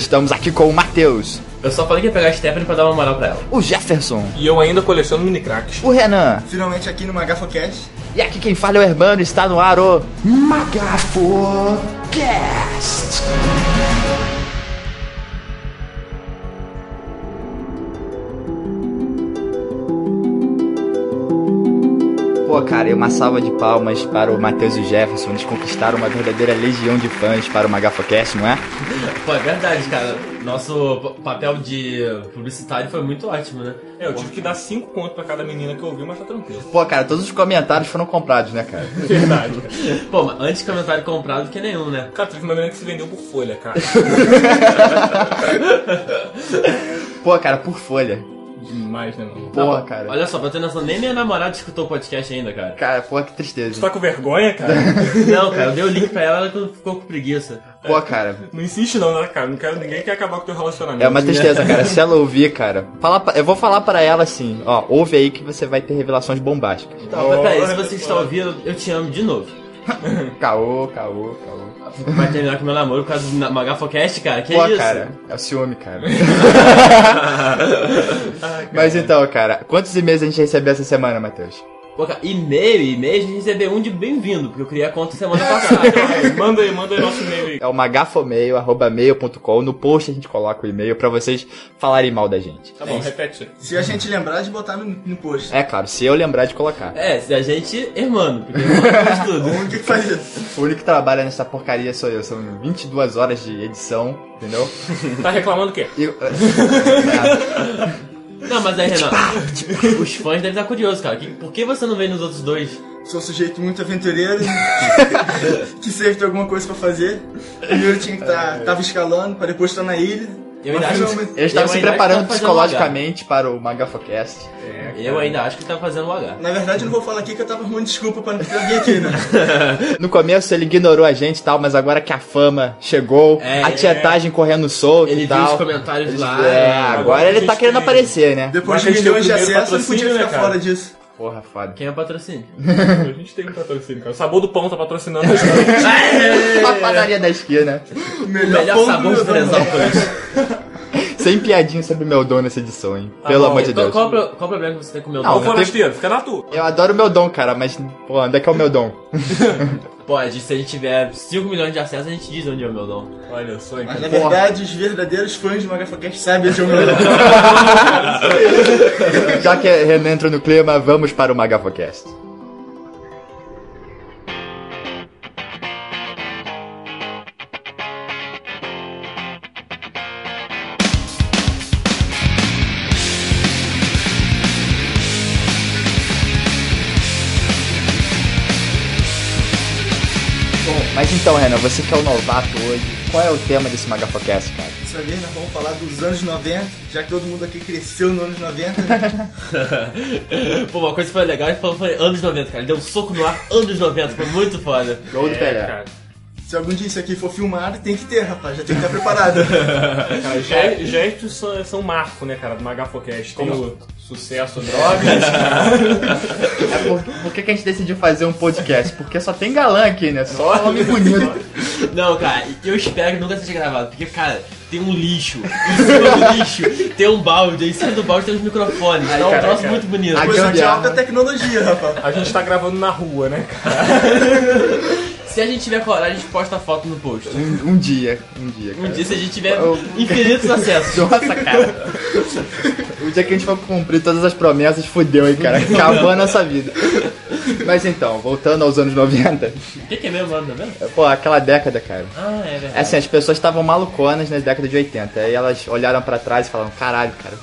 Estamos aqui com o Matheus, Eu só falei que ia pegar a Stephanie pra dar uma moral pra ela. o Jefferson, E eu ainda coleciono mini cracks. o Renan. Finalmente aqui no Magafocast. E aqui quem fala é o Hermano, está no ar o Magafocast. Cara, e uma salva de palmas para o Matheus e o Jefferson. Eles conquistaram uma verdadeira legião de fãs para o Magafocast, não é? Pô, é verdade, cara. Nosso papel de publicitário foi muito ótimo, né? É, eu tive que dar 5 contos pra cada menina que ouviu, mas tá tranquilo. Pô, cara, todos os comentários foram comprados, né, cara? Verdade. Pô, mas antes comentário comprado que nenhum, né? Cara, teve uma menina que se vendeu por folha, cara. Pô, cara, por folha. Demais, né, mano? Porra, cara. Olha só, pra ter noção, nem minha namorada escutou o podcast ainda, cara. Cara, porra, que Tu tristeza. tá com vergonha, cara? Não, cara, eu dei o link pra ela, ela ficou com preguiça. Pô, cara, Não insiste não, né, cara? Não quero, ninguém quer acabar com o teu relacionamento. É uma tristeza, cara. Se ela ouvir, cara, fala pra- eu vou falar pra ela assim, ó, ouve aí que você vai ter revelações bombásticas. Não, mas peraí, se você está ouvindo, eu te amo de novo. Caô, caô, caô. Vai terminar com meu namoro por causa do Magafocast, cara? Que Pô, isso? cara, é o ciúme, cara. Mas então, cara, quantos e-mails a gente recebeu essa semana, Matheus? Pô, cara, e-mail, e-mail, a gente recebeu um de bem-vindo, porque eu criei a conta semana passada. Manda aí, manda aí nosso e-mail aí. É o magafomail.mail.com. No post a gente coloca o e-mail pra vocês falarem mal da gente. Tá bom, repete isso aí. Se a gente lembrar de botar no, no post. É claro, se eu lembrar de colocar. é, se a gente, irmão, porque irmão faz tudo. O único que faz isso. O único que trabalha nessa porcaria sou eu. São 22 horas de edição, entendeu? Tá reclamando o quê? E, é, Não, mas aí, Renan, os fãs devem estar curiosos, cara. Que- por que você não veio nos outros dois? Sou um sujeito muito aventureiro. que sempre tem alguma coisa pra fazer. Primeiro tinha que estar tava escalando pra depois estar na ilha. Eu ainda acho- Eu estava Eu se que preparando tá fazendo psicologicamente para o Magafocast. Eu ainda acho que tá fazendo o H. Na verdade, eu não vou falar aqui que eu tava arrumando desculpa pra não ter alguém aqui, né? No começo ele ignorou a gente e tal, mas agora que a fama chegou, É, a tietagem correndo solta Ele e viu tal. os comentários lá. É, né? agora ele tá gente querendo aparecer, né? Depois de milhões de acessos, não podia ficar né, fora disso. Porra, foda. Quem é o patrocínio? A gente tem um patrocínio, cara. O Sabor do Pão tá patrocinando a gente. A padaria da esquina. O Melhor pão sabor de. Teresópolis. Sem piadinha sobre meu dom nessa edição, hein? Tá Pelo bom. amor de Qual, Deus. qual, o pro- qual o problema que você tem com o meu Não, dom? vou- forasteiro, fica na tua. Eu adoro meu dom, cara, mas, pô, onde é que é o meu dom? Pode, se a gente tiver 5 milhões de acessos, a gente diz onde é o meu dom. Olha só, Mas na verdade, os verdadeiros fãs de Magafacast sabem onde é o meu dono. Já que Renan entrou no clima, vamos para o Magafocast. Então, Renan, você que é o novato hoje, qual é o tema desse Magafocast, cara? Dessa vez nós vamos falar dos anos 90, já que todo mundo aqui cresceu nos anos 90. né? Pô, uma coisa que foi legal, ele falou foi anos 90, cara. Ele deu um soco no ar, anos 90, foi muito foda. Gol do É, Pelé. cara. Se algum dia isso aqui for filmado, tem que ter, rapaz. Já tem que estar preparado. Cara, ge- gestos são, são marco, né, cara, do Magafocast. Tem o sucesso drogas. É por, por que, que a gente decidiu fazer um podcast? Porque só tem galã aqui, né? Só homem bonito. Não, cara, eu espero que nunca seja gravado, porque, cara, tem um lixo. Em cima do lixo tem um balde, em cima do balde tem os microfones. Então é um cara, troço cara. muito bonito. Ai, Coisa de alta tecnologia, rapaz. A gente tá gravando na rua, né, cara? Se a gente tiver coragem, a gente posta a foto no post. Um, um dia, um dia, cara. Um dia, se a gente tiver Eu- infinitos acessos. Nossa, cara. O dia que a gente for cumprir todas as promessas, fudeu, hein, cara. Acabou a nossa vida. Mas então, voltando aos anos 90. O que, que é mesmo, ano 90? Pô, aquela década, cara. Ah, é verdade. É assim, as pessoas estavam maluconas na década de 80. Aí elas olharam pra trás e falaram, caralho, cara,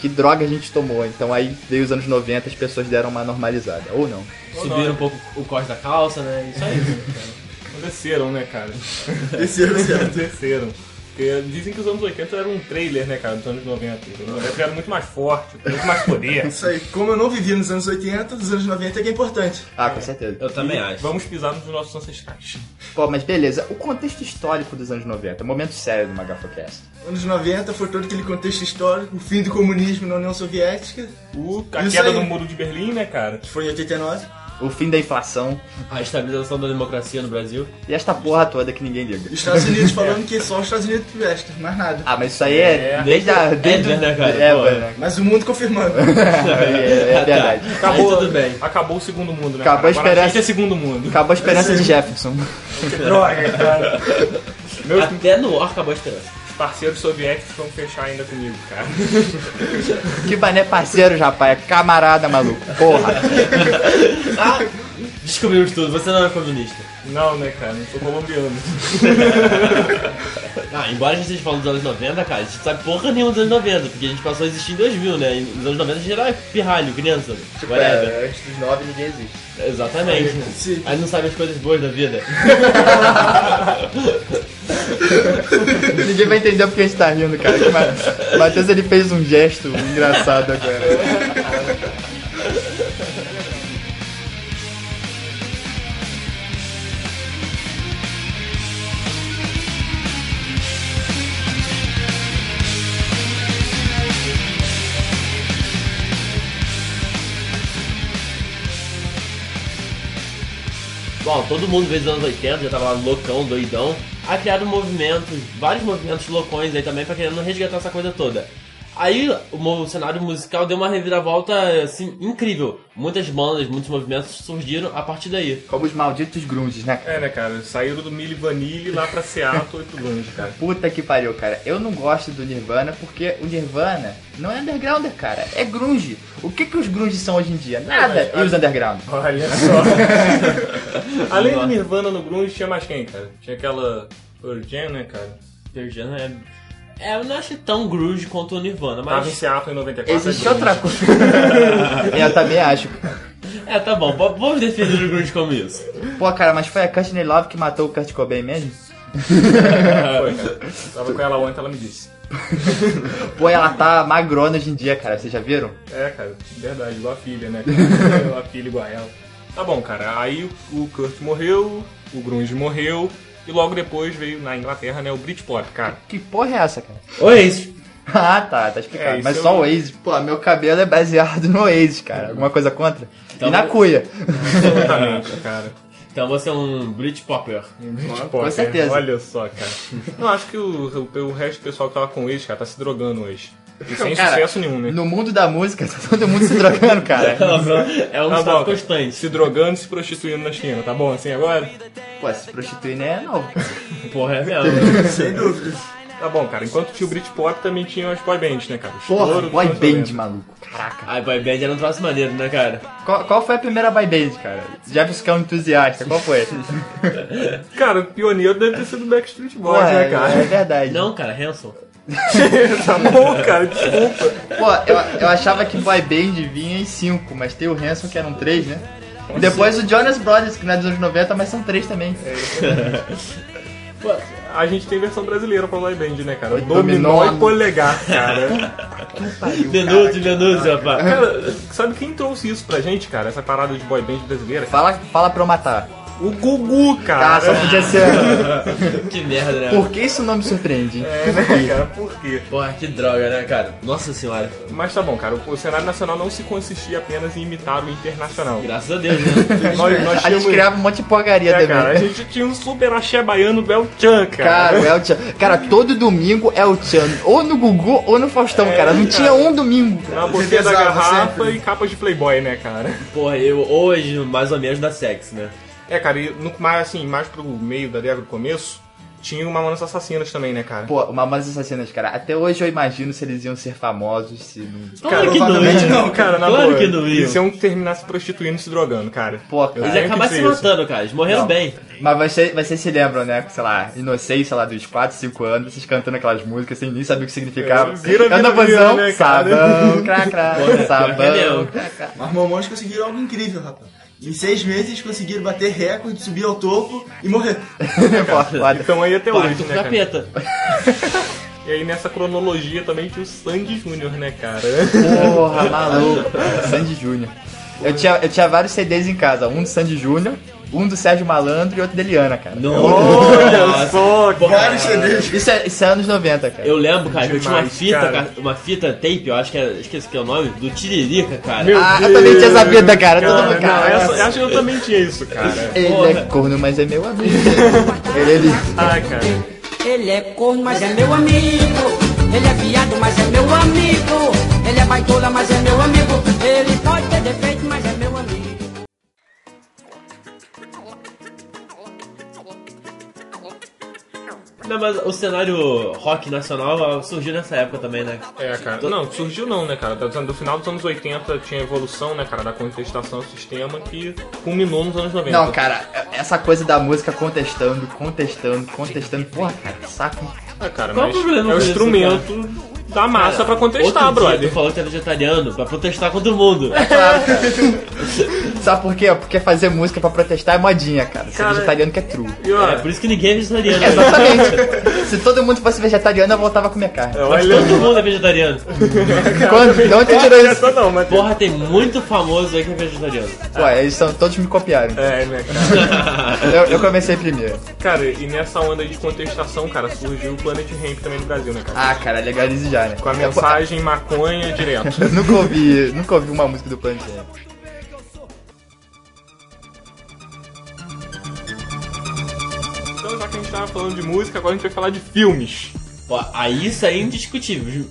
que droga a gente tomou. Então aí veio os anos 90, as pessoas deram uma normalizada. Ou não. Subiram um pouco o corte da calça, né? Isso aí. Desceram, né, cara? Ano certo. Desceram. Porque dizem que os anos 80 eram um trailer, né, cara, dos anos 90. Os anos 90 eram muito mais forte, muito mais poder. Isso aí. Como eu não vivi nos anos 80, nos anos 90 é que é importante. Ah, com certeza. Eu também acho. Vamos pisar nos nossos ancestrais. Pô, mas beleza. O contexto histórico dos anos 90, momento sério do Magafocast. Anos 90 foi todo aquele contexto histórico, o fim do comunismo na União Soviética, O, a Isso queda aí. do muro de Berlim, né, cara? que foi em 89. O fim da inflação A estabilização da democracia no Brasil. e esta porra toda que ninguém liga. Estados Unidos falando que só os Estados Unidos vestem, mais nada. Ah, mas isso aí é, É. desde a. Desde É, né, cara? É, Pô. né? Mas o mundo confirmando. é, é verdade. Acabou, Aí tudo bem. Acabou o segundo mundo, né? Acabou a cara? Agora esperança. gente é segundo mundo. Acabou a esperança de Jefferson. Droga, cara. Meus Até no War acabou a esperança. Parceiros soviéticos vão fechar ainda comigo, cara. Que bané parceiro, rapaz. É camarada, maluco. Porra. Ah, descobrimos tudo, você não é comunista. Não, né, cara? Não sou colombiano. Ah, embora a gente esteja falando dos anos 90, cara, a gente sabe porra nenhuma dos anos 90, porque a gente passou a existir em 2000, né? E nos anos 90 a gente era pirralho, criança. whatever. É, antes dos nove ninguém existe. Exatamente. Sim. Aí não sabe as coisas boas da vida. Ninguém vai entender porque a gente tá rindo, cara. Que Ma- O Matheus ele fez um gesto engraçado agora. Bom, todo mundo veio dos anos 80, já tava loucão, doidão. Aí criaram movimentos, vários movimentos loucões aí também pra querendo resgatar essa coisa toda. Aí o, cenário musical deu uma reviravolta assim incrível. Muitas bandas, muitos movimentos surgiram a partir daí. Como os malditos grunges, né? cara? É, né, cara? Saíram do Milli Vanilli lá pra Seattle e pro grunge, cara. Puta que pariu, cara. Eu não gosto do Nirvana porque o Nirvana não é underground, cara. É grunge. O que que os grunges são hoje em dia? Nada. mas- E os underground? Olha só. Além do Nirvana no grunge, tinha mais quem, cara? Tinha aquela Pearl Jam, né, cara? Pearl Jam é... é, eu não acho tão grunge quanto o Nirvana, Tava em mas... Seattle em 94. Existe é outra coisa. eu também acho. É, tá bom, vamos definir o grunge como isso. Pô, cara, mas foi a Courtney Love que matou o Kurt Cobain mesmo? Foi, cara. Tava com ela ontem, ela me disse. Pô, ela tá magrona hoje em dia, cara. Vocês já viram? É, cara, verdade, igual a filha, né? Igual a filha igual a ela. Tá bom, cara. Aí o o Kurt morreu, o Grunge morreu, e logo depois veio na Inglaterra, né, o Britpop, cara. Que porra é essa, cara? Oi, Ah, tá, tá explicado. É, Mas só o Oasis. Pô, meu cabelo é baseado no Oasis, cara. Alguma coisa contra? Então e na cuia. Absolutamente, cara. então você é um Britpopper. Britpop, com certeza. Olha só, cara. Não, acho que o, o, o resto do pessoal que tava com eles, cara, tá se drogando hoje. E sem Cara, sucesso nenhum, né? No mundo da música, tá todo mundo se drogando, cara. É um Tá bom, constante. Se drogando e se prostituindo na China, tá bom assim agora? Pô, se prostituir não é novo. Porra, é mesmo. Sem dúvida. Tá bom, cara. Enquanto tinha o Britpop, também tinha as boy bands, né, cara? O Porra, boy band, 90. maluco. Caraca. Ai, boy band era um troço maneiro, né, cara? Qual, qual foi a primeira boy band, cara? Já viu que é um entusiasta, qual foi? Cara, o pioneiro deve ter sido Backstreet Boys, Porra, né, cara? é verdade. Não, cara, Hanson. tá bom, cara, desculpa. Pô, eu, eu achava que boy band vinha em 5, mas tem o Hanson que eram 3, né? E depois o Jonas Brothers, que não é dos anos 90, mas são 3 também. Pô, A gente tem versão brasileira pra boy band, né, cara? Dominó, e polegar, cara. Denúncio, denúncio, rapaz. cara, sabe quem trouxe isso pra gente, cara? Essa parada de boy band brasileira? Fala, fala pra eu matar. O Gugu, Ah, cara. só podia ser. Que merda, né? Por que isso não me surpreende? É, né, cara? Por quê? Porra, que droga, né, cara? Nossa senhora. Mas tá bom, cara. O cenário nacional não se consistia apenas em imitar o internacional. Graças a Deus, né? Nós, nós A gente tínhamos... criava um monte de porcaria É, também. cara, a gente tinha um super axé baiano do El Chan, cara. Cara, o El Chan. Cara, todo domingo é o Chan. Ou no Gugu ou no Faustão, É, cara. Não cara. tinha um domingo. Na boquinha da garrafa sempre. e capas de Playboy, né, cara? Porra, eu hoje, mais ou menos, dá sexo, né? É, cara, e no, mais, assim, mais pro meio da década do começo, tinha o Mamonas Assassinas também, né, cara? Pô, Mamonas Assassinas, cara. Até hoje eu imagino se eles iam ser famosos, se não... Claro que não ia. não, Cara, na Claro boa, que não iam. Eles iam terminar se prostituindo e se drogando, cara. Pô, Eles cara. Tem iam acabar se matando, cara. Eles morreram Não. bem. Mas vocês, vocês se lembram, né? Sei lá, inocência lá dos 4, 5 anos, vocês cantando aquelas músicas sem nem saber o que significava. É, vira, vira, Anda vira, né, cara? sabão, é sabão, crá. Mas Mamonas conseguiram algo incrível, rapaz. Em seis meses conseguiram bater recorde, subir ao topo e morrer. Foda. Então aí até hoje, né, cara? capeta. E aí nessa cronologia também tinha o Sandy Júnior, né, cara? Porra, maluco. Sandy Júnior. Eu tinha, eu tinha vários CDs em casa. Um do Sandy Júnior, Um do Sérgio Malandro e outro da Eliana, cara. Nossa! só, Vários CDs. Isso é, isso é anos 90, cara. Eu lembro, cara, que eu tinha uma Demais, fita, cara. cara, uma fita tape, eu acho que era, esqueci que é o nnome, do Tiririca, cara. Meu Ah, eu também tinha essa vida, cara. Todo Cara, mundo, não, cara. essa, eu acho que eu também tinha isso, cara. Ele Porra. é corno, mas é meu amigo. ele, ele... Ai, cara. Ele é corno, mas é meu amigo. Ele é viado, mas é meu amigo. Ele é baitola, mas é meu amigo. Ele pode ter defeito, mas é Não, mas o cenário rock nacional surgiu nessa época também, né? É, cara. Não, surgiu não, né, cara? Tá dizendo, Do final dos anos 80 tinha evolução, né, cara, da contestação ao sistema que culminou nos anos 90. Não, cara, essa coisa da música contestando, contestando, contestando. Porra, cara, que saco. Ah, cara, Qual mas o problema é o com isso, instrumento da massa pra contestar, Outro dia brother. Tu falou que era vegetariano pra protestar contra o mundo. Sabe por quê? Porque fazer música pra protestar é modinha, cara. Ser Cara, vegetariano que é true. E, ó, É, por isso que ninguém é vegetariano. Exatamente. Se todo mundo fosse vegetariano, eu voltava a comer carne. É, Mas olha... todo mundo é vegetariano. Quando? De onde você tirou isso? Essa não, mas... Porra, tem muito famoso aí que é vegetariano. Pô, eles são, todos me copiaram. É, né, cara? Eu, eu comecei primeiro. Cara, e nessa onda aí de contestação, cara, surgiu o Planet Ramp também no Brasil, né, cara? Ah, cara, legalize já, né? Com a mensagem maconha direto. Nunca ouvi, nunca ouvi uma música do Planet Ramp. Então, já que a gente tava falando de música, agora a gente vai falar de filmes. Pô, aí isso aí é indiscutível.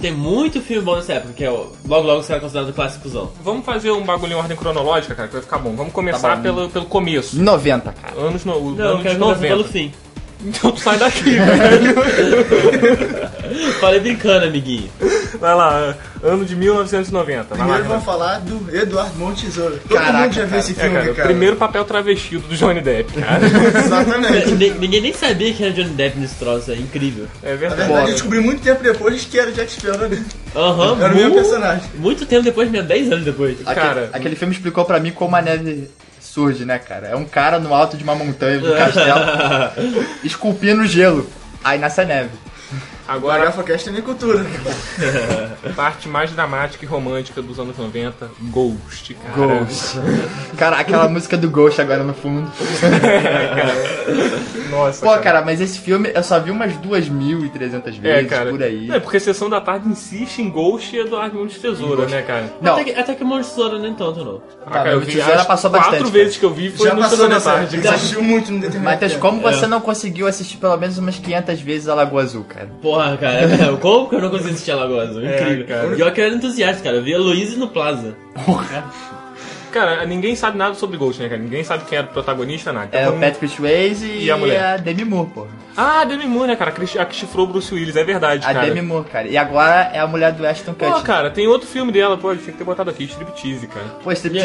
Tem muito filme bom nessa época, que é o- logo logo será considerado clássicozão. Vamos fazer um bagulho em ordem cronológica, cara, que vai ficar bom. Vamos começar Tá bom. pelo, pelo começo. 90, cara. Anos, no, Não, eu anos quero de começar 90. pelo fim. Então tu sai daqui, velho. Falei brincando, amiguinho. Vai lá, ano de 1990. Vai lá, Primeiro vamos falar do Eduardo Monte Tesouro. Todo Caraca, mundo já viu cara. esse É, filme, cara, cara. o primeiro papel travestido do Johnny Depp, cara. Exatamente. Ni- Ninguém nem sabia que era Johnny Depp nesse troço, é incrível. É Na verdade. verdade, eu descobri muito tempo depois que era o Jack Sparrow. Aham, Era o mesmo mu- personagem. Muito tempo depois, mesmo, 10 anos depois. Aquele, Cara- aquele filme explicou pra mim como a neve surge, né, cara? É um cara no alto de uma montanha, de um castelo, esculpindo gelo. Aí nasce a neve. Agora, GafaCast tem cultura. parte mais dramática e romântica dos anos 90, Ghost, cara. Ghost. Cara, aquela música do Ghost agora no fundo. Nossa, Pô, cara, mas esse filme eu só vi umas 2.300 É, vezes cara. por aí. É, porque Sessão da Tarde insiste em Ghost e Eduardo Mão de Tesoura, né, cara? Não, Até que, até que Monstro nem tanto, não. Ah, cara, eu vi Tesoura as passou quatro bastante, vezes que eu vi foi Já no passou Sessão da Tarde. Você assistiu muito no determinado Matheus, como É. você não conseguiu assistir pelo menos umas 500 vezes a Lagoa Azul, cara? Porra, cara, como que eu não consegui assistir a Lagoa Azul? Incrível. cara. Pior que eu era entusiasta, cara. Eu via Luiz no Plaza. Cara, ninguém sabe nada sobre Ghost, né, cara? Ninguém sabe quem era o protagonista, nada. Então É o vamos- Patrick Swayze e, E a mulher? a Demi Moore, pô. Ah, a Demi Moore, né, cara? A que chifrou o Bruce Willis, é verdade, A cara. Demi Moore, cara. E agora é a mulher do Ashton Pô, Kutcher. cara, tem outro filme dela, pô, tinha que ter botado aqui, Striptease, cara. Pô, esse tipo de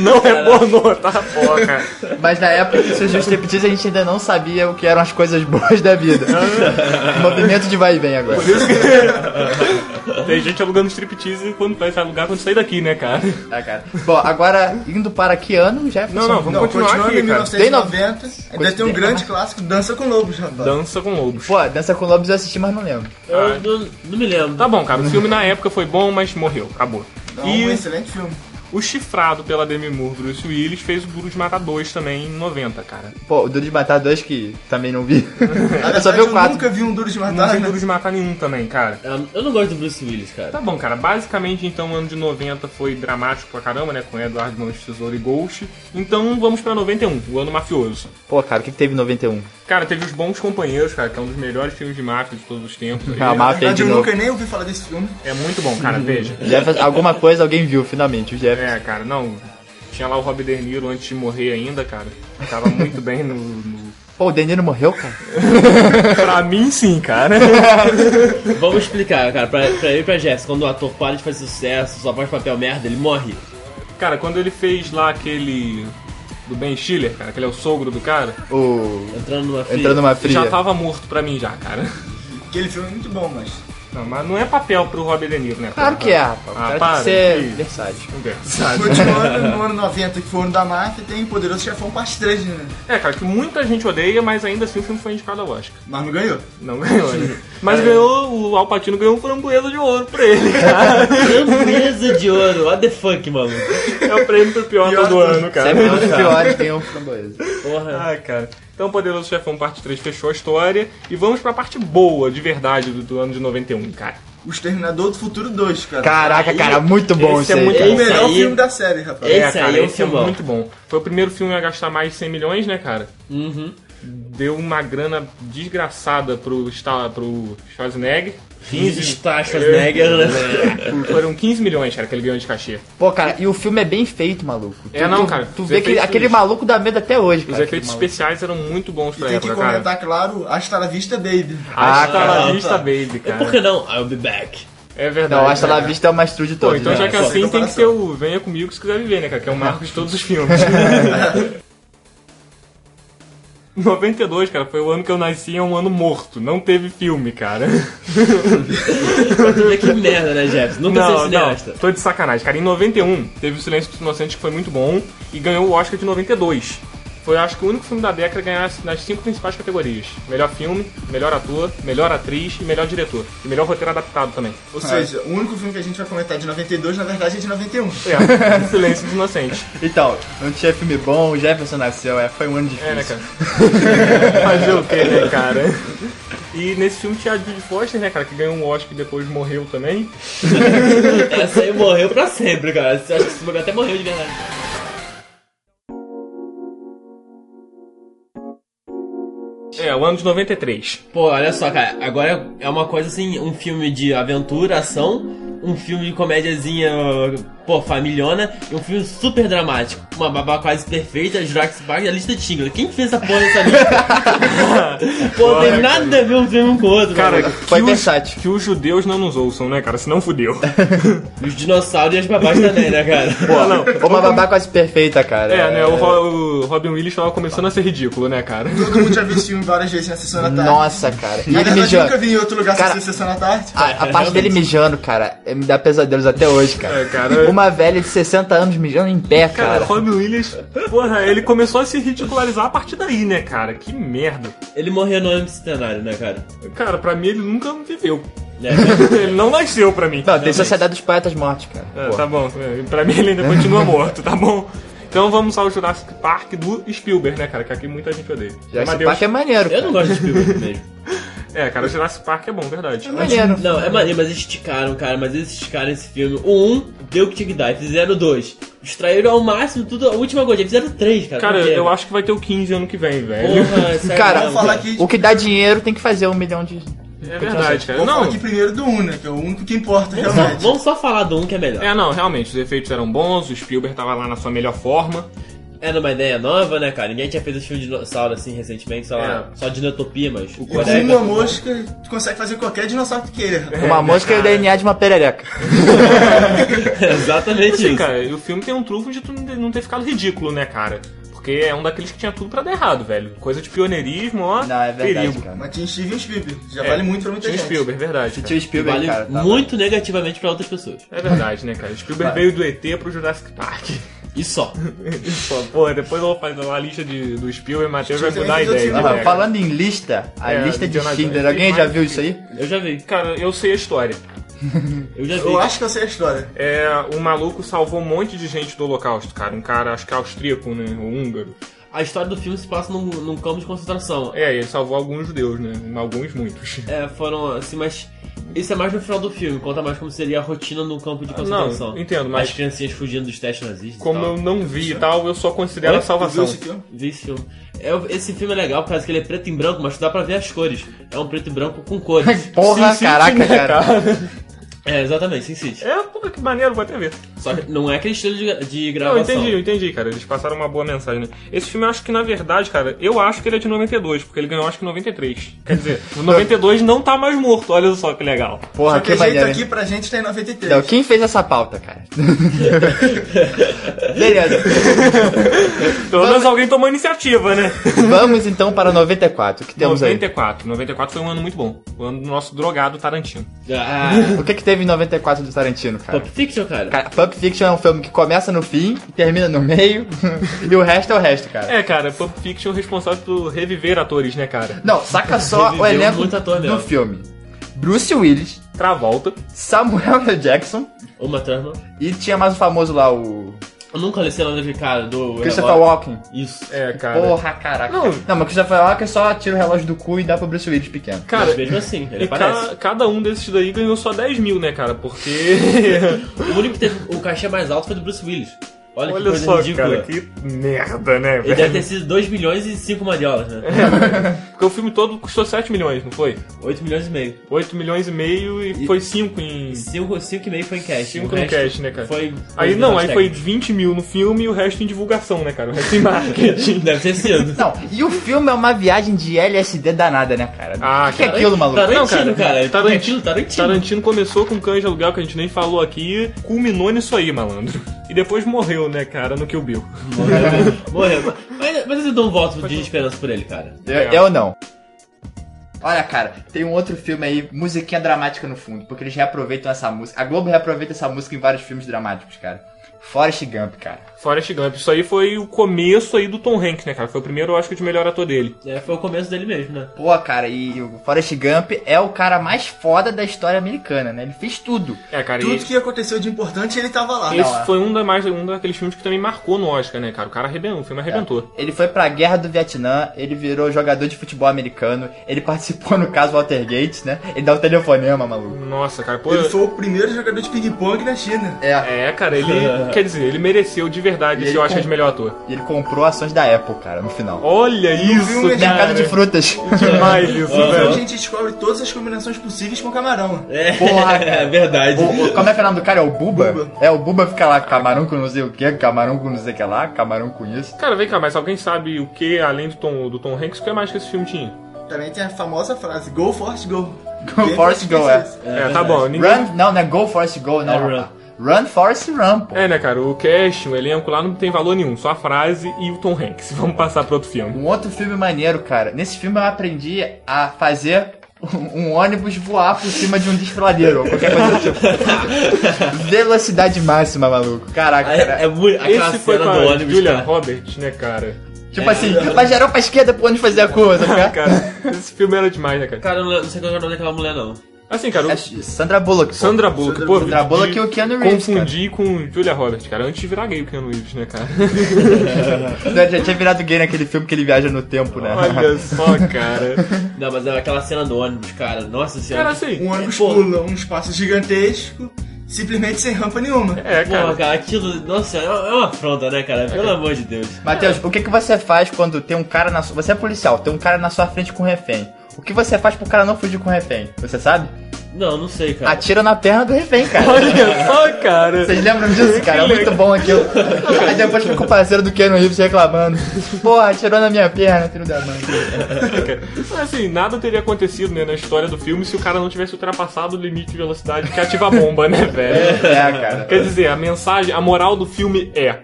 Não é pornô, tá? Pô, cara. Mas na época que surgiu o striptease, a gente ainda não sabia o que eram as coisas boas da vida. Movimento de vai e vem agora. Tem gente alugando striptease quando vai alugar quando sair daqui, né, cara? Tá, cara. Bom, agora, indo para que ano, Jefferson? Não, não, vamos Não, continuar continuando aqui, em cara. 1990, ainda tem um Continua. grande clássico, Dança com Lobos, rapaz. Dança com lobos. Pô, Dança com Lobos eu assisti, mas não lembro. Eu não, não me lembro. Tá bom, cara, o filme na época foi bom, mas morreu, acabou. Um E excelente filme. O chifrado pela Demi Moore, Bruce Willis, fez o Duro de Matar 2 também em 90, cara. Pô, o Duro de Matar 2 que também não vi. Eu só vi o eu 4. nunca vi um Duro de Não Matar, tem né? Duro de Matar nenhum também, cara. Eu eu não gosto do Bruce Willis, cara. Tá bom, cara. Basicamente, então, o ano de 90 foi dramático pra caramba, né? Com Eduardo Mãos de Tesouro e Ghost. Então, vamos pra 91, o ano mafioso. Pô, cara, o que, que teve em 91? Cara, teve Os Bons Companheiros, cara, que é um dos melhores filmes de máfia de todos os tempos. Ah, Ele máfia. Na verdade, de eu novo. nunca nem ouvi falar desse filme. é muito bom, cara, veja. Jefferson, alguma coisa alguém viu, finalmente, o Jefferson. É, cara, não. Tinha lá o Rob De Niro antes de morrer ainda, cara. Tava muito bem no. no... Pô, o Deniro morreu, cara? pra mim, sim, cara. Vamos explicar, cara, pra, pra eu e pra Jéssica. Quando o ator para de fazer sucesso, só faz papel merda, ele morre. Cara, quando ele fez lá aquele. Do Ben Stiller, cara, que ele é o sogro do cara, O... Entrando numa fria. Entrando numa ele fria. já tava morto pra mim já, cara. Aquele filme é muito bom, mas Não, mas não é papel pro Robert De Niro, né? Claro cara? que é, rapaz. O Ah, cara para, tem que ser que- versátil. Versátil. Continuando no ano 90, que foi o ano da máfia, tem Poderoso Chefão Parte 3, né? É, cara, que muita gente odeia, mas ainda assim o filme foi indicado ao Oscar. Mas não ganhou. Não ganhou, né? Mas ganhou, o Alpatino ganhou um framboesa de ouro pra ele, cara. Framboesa de ouro, what the fuck, maluco. É o prêmio pro pior Pior do do- ano, cara. Sempre os piores tem um framboesa. Porra. Ai, cara. Então, Poderoso Chefão Parte 3 fechou a história. E vamos pra parte boa, de verdade, do, do ano de 91, cara. O Exterminador do Futuro 2, cara. Caraca, cara, muito bom esse isso é aí. muito É cara. o melhor aí- filme da série, rapaz. Esse aí é um esse filmão. muito bom. Foi o primeiro filme a gastar mais de 100 milhões, né, cara? Uhum. Deu uma grana desgraçada pro, pro Schwarzenegger. 15 Está Schwarzenegger, né? Foram 15 milhões, cara, que ele ganhou de cachê. Pô, cara, e o filme é bem feito, maluco. É, não, cara, Tu os vê que efeitos- aquele maluco dá medo até hoje, Os cara. efeitos aquele maluco. especiais eram muito bons E pra tem que época, cara. comentar, claro, Hasta la Vista Baby. Ah, Hasta cara. la vista, baby, E cara. por que não? I'll be back. É verdade. Não, Hasta né, La? Vista é o mais true de Pô, todos. então né? já que Pô, assim sem tem que ser o Venha Comigo se quiser viver, né, cara? Que é o marco de todos os filmes. 92, cara, foi o ano que eu nasci, é um ano morto. Não teve filme, cara. Que merda, né, Jeff? Nunca não, ser cineasta. não, tô de sacanagem. Cara, em 91 teve o Silêncio dos Inocentes, que foi muito bom, e ganhou o Oscar de 92. Foi, acho que, o único filme da década a ganhar nas cinco principais categorias. Melhor filme, melhor ator, melhor atriz e melhor diretor. E melhor roteiro adaptado também. Ou seja, o único filme que a gente vai comentar de 92, na verdade, é de 91. É, Silêncio dos Inocentes. Então, não tinha filme bom, o Jefferson nasceu, é, foi um ano difícil. É, né, cara? Fazer o que, né, cara? E nesse filme tinha a Judy Foster, né, cara, que ganhou um Oscar e depois morreu também. Essa aí morreu pra sempre, cara. Você acha que esse até morreu de verdade. É, o ano de 93. Pô, olha só, cara. Agora é uma coisa assim, um filme de aventura, ação, um filme de comédiazinha, pô, familhona, e um filme super dramático. Uma babá quase perfeita, Jurassic Park e a lista de Schindler. Quem fez essa porra dessa lista? pô, não tem nada a ver um filme com o outro, Cara, cara. Foi que os, versátil. que os judeus não nos ouçam, né, cara? Senão fudeu. Os dinossauros e as babás também, né, cara? Pô, não. Uma babá quase perfeita, cara. É, né? O, Ro- o Robin Williams tava começando a ser ridículo, né, cara? Todo mundo já viu esse filme várias vezes na sessão da tarde. Nossa, cara. E Na ele verdade, eu mijando. nunca vi em outro lugar Cara, sem ser sessão da tarde. A, a parte dele mijando, cara, é- me dá pesadelos até hoje, cara. É, cara. Uma velha de 60 anos mijando em pé, Cara, cara. Robin Williams, porra, ele começou a se ridicularizar a partir daí, né, cara? Que merda. Ele morreu no ano bicentenário, né, cara? Cara, pra mim ele nunca viveu. É, ele não nasceu pra mim. Não, tem Sociedade dos Poetas Mortos, cara. É, tá bom, pra mim ele ainda continua morto, tá bom? Então vamos ao Jurassic Park do Spielberg, né, cara? Que aqui muita gente odeia. Jurassic Amadeus. Park é maneiro, Eu não cara. gosto de Spielberg mesmo. É, cara, o Jurassic Park é bom, verdade. É maneiro. Não, é maneiro, mas eles esticaram, cara. Mas eles esticaram esse filme. O 1 deu o que tinha que dar. Fizeram o 2. Extraíram ao máximo tudo. A última coisa. Fizeram o 3, cara. Cara, eu acho que vai ter o 15 ano que vem, velho. Porra, sério Cara, Vou falar aqui, O que dá dinheiro tem que fazer um milhão de. É verdade, cara. vou falar Não, aqui primeiro do 1, né? Que é o único que importa, Vamos só, realmente. vamos só falar do 1 que é melhor. é, não, realmente, os efeitos eram bons, o Spielberg tava lá na sua melhor forma. Era uma ideia nova, né, cara? Ninguém tinha feito esse filme de dinossauro assim recentemente, só, É. só de Dinotopia, mas. O E com Coreia- uma mosca, tu consegue fazer qualquer dinossauro que queira. rapaz. Uma mosca e o cara. DNA de uma perereca. Exatamente Assim, isso. cara, e o filme tem um trunfo de tu não ter ficado ridículo, né, cara? Porque é um daqueles que tinha tudo pra dar errado, velho. Coisa de pioneirismo, ó. Não, é verdade, perigo. cara. Mas tinha Steven Spielberg. Já É, vale muito pra muita Tinha gente. Spielberg, verdade. Cara. tinha o Spielberg, vale cara. tá- muito negativamente pra outras pessoas. É verdade, né, cara? Spielberg veio do ET pro Jurassic Park. E só. Pô, Pô, depois eu vou fazer uma lista de, do Spielberg, Matheus vai mudar a ideia. né, Ah, falando em lista, a É, lista de Jones. Schindler. Alguém já viu isso aí? Eu já vi. Cara, eu sei a história. Eu já vi. Eu acho que eu sei a história. É, um maluco salvou um monte de gente do holocausto, cara. Um cara, acho que austríaco, né? Ou húngaro. A história do filme se passa num, num campo de concentração. É, ele salvou alguns judeus, né? Alguns, muitos. É, foram assim, mas. Isso é mais no final do filme, conta mais como seria a rotina no campo de concentração. Não, entendo, mas- As criancinhas fugindo dos testes nazistas. e Como tal. eu não vi e tal, eu só considero a salvação. Viu esse filme? Vi esse filme. É, esse filme é legal por causa que ele é preto e branco, mas dá pra ver as cores. É um preto e branco com cores. Porra, Sim, sim, caraca, sim, né, cara. É, exatamente, Sin City. É, pô, que maneiro, vou até ver. Só que não é aquele estilo de, de Não, gravação. eu entendi, eu entendi, cara. Eles passaram uma boa mensagem. Né? Esse filme eu acho que, na verdade, cara, eu acho que ele é de 92, porque ele ganhou acho que em 93. Quer dizer, o 92 não tá mais morto, olha só que legal. Porra, Só que que jeito maneiro. aqui pra gente tá em 93. Não, quem fez essa pauta, cara? Beleza. Pelo menos alguém tomou iniciativa, né? Vamos então para 94. O que temos aí? 94. 94 foi um ano muito bom. O ano do nosso drogado Tarantino. Ah, O que que teve em 94 do Tarantino, cara? Pulp Fiction, cara. Cara, Pulp Fiction é um filme que começa no fim termina no meio. e o resto é o resto, cara. É, cara, Pulp Fiction é responsável por reviver atores, né, cara? Não, saca só o elenco do filme. Bruce Willis, Travolta. Samuel L. Jackson Uma Thurman. e tinha mais o famoso lá, o Eu nunca li esse nome daquele cara do. Christopher. Walken. Isso. É, cara. Porra, caraca. Não. Não, mas Christopher Walken só tira o relógio do cu e dá pro Bruce Willis pequeno. Cara, Mas mesmo assim, ele e aparece. ca- cada um desses daí ganhou só 10 mil, né, cara? Porque. O único que teve o cachê mais alto foi do Bruce Willis. Olha, que Olha coisa só, ridícula. cara, que merda, né, Ele deve velho? ter sido 2 milhões e 5 mandiolas, né? Porque o filme todo custou 7 milhões, não foi? 8 milhões e meio. 8 milhões e meio e, foi 5 em. 5, 5 e meio foi em cash. 5 O no resto cash, né, cara? Foi. Aí foi não, aí foi técnicos. 20 mil no filme e o resto em divulgação, né, cara? O resto em marketing. Deve ter sido. Não, e o filme é uma viagem de LSD danada, né, cara? Ah, o que é aquilo, maluco? Tarantino, Não, cara, cara. Tarantino- Tarantino, Tarantino. Tarantino começou com Cães de Aluguel, que a gente nem falou aqui, culminou nisso aí, malandro. E depois morreu, né, cara, no Kill Bill. Morreu. Morreu. Mas, mas eu dou um voto de esperança por ele, cara. Eu, eu não. Olha, cara, tem um outro filme aí, musiquinha dramática no fundo, porque eles reaproveitam essa música. A Globo reaproveita essa música em vários filmes dramáticos, cara. Forrest Gump, cara. Forrest Gump. Isso aí foi o começo aí do Tom Hanks, né, cara? Foi o primeiro Oscar de melhor ator dele. É, foi o começo dele mesmo, né? Pô, cara, e o Forrest Gump é o cara mais foda da história americana, né? Ele fez tudo. É, cara, Tudo e que aconteceu de importante, ele tava lá. esse Não, é. foi um, da mais, um daqueles filmes que também marcou no Oscar, né, cara? O cara arrebentou, o filme arrebentou. Ele foi pra guerra do Vietnã, ele virou jogador de futebol americano, ele participou no caso Walter Gates, né? Ele dá o telefonema, maluco. Nossa, cara, pô. Ele foi o primeiro jogador de ping-pong na China. É, É, cara, ele. quer dizer, ele mereceu de verdade E esse ele Oscar com- de melhor ator. e ele comprou ações da Apple, cara, no final. Olha isso, filme, cara. Mercado de frutas. Demais isso, Então a gente descobre todas as combinações possíveis com camarão. É, Porra, cara. é verdade. O- o- como é que é o nome do cara? É o Buba? Buba. É, o Buba fica lá, camarão com não sei o que, camarão com não sei o que lá, camarão com isso. Cara, vem cá, mas alguém sabe o que, além do Tom, do Tom Hanks, o que mais que esse filme tinha? Também tem a famosa frase, go Forrest go. Go fez go, é. isso? É, tá bom. Ninguém... Run, não, não é Go Forest Go, não. É run. Run Forest Run, pô. É, né, cara, o cast, o elenco lá não tem valor nenhum, só a frase e o Tom Hanks. Vamos passar pro outro filme. Um outro filme maneiro, cara. Nesse filme eu aprendi a fazer um ônibus voar por cima de um desfiladeiro, ou qualquer coisa do tipo. Velocidade máxima, maluco. Caraca, É, cara. é muito. Aquela Esse foi cena com do a ônibus, Julia cara. Roberts, né, cara? Tipo assim, mas geral pra esquerda pro ônibus fazer a curva, tá ligado? Cara, esse filme era demais, né, cara? Cara, eu não, não sei qual é o nome daquela mulher, não. Assim, cara, o É Sandra Bullock. pô. Sandra Bullock, Sandra pô, Sandra Bullock e o Keanu Reeves, Confundi com Julia Roberts, cara, antes de virar gay o Keanu Reeves, né, cara? Já, já tinha virado gay naquele filme que ele viaja no tempo, né? Olha só, cara. Não, mas é aquela cena do ônibus, cara. Nossa senhora. Cara, assim, Um ônibus Pô. pula um espaço gigantesco, simplesmente sem rampa nenhuma. é, Porra, cara. cara, aquilo. Nossa, é uma é uma afronta, né, cara? Pelo amor de Deus. Matheus, o que, que você faz quando tem um cara na sua... Você é policial, tem um cara na sua frente com um refém. O que você faz pro cara não fugir com o refém? Você sabe? Não, não sei, cara. Atira na perna do refém, cara. Olha só, cara. Vocês lembram disso, cara? É muito bom aquilo. Aí depois fica o parceiro do Keanu Reeves reclamando. Porra, atirou na minha perna, filho da mãe. Mas assim, nada teria acontecido né, na história do filme se o cara não tivesse ultrapassado o limite de velocidade que ativa a bomba, né, velho? É, cara. Quer dizer, a mensagem, a moral do filme é: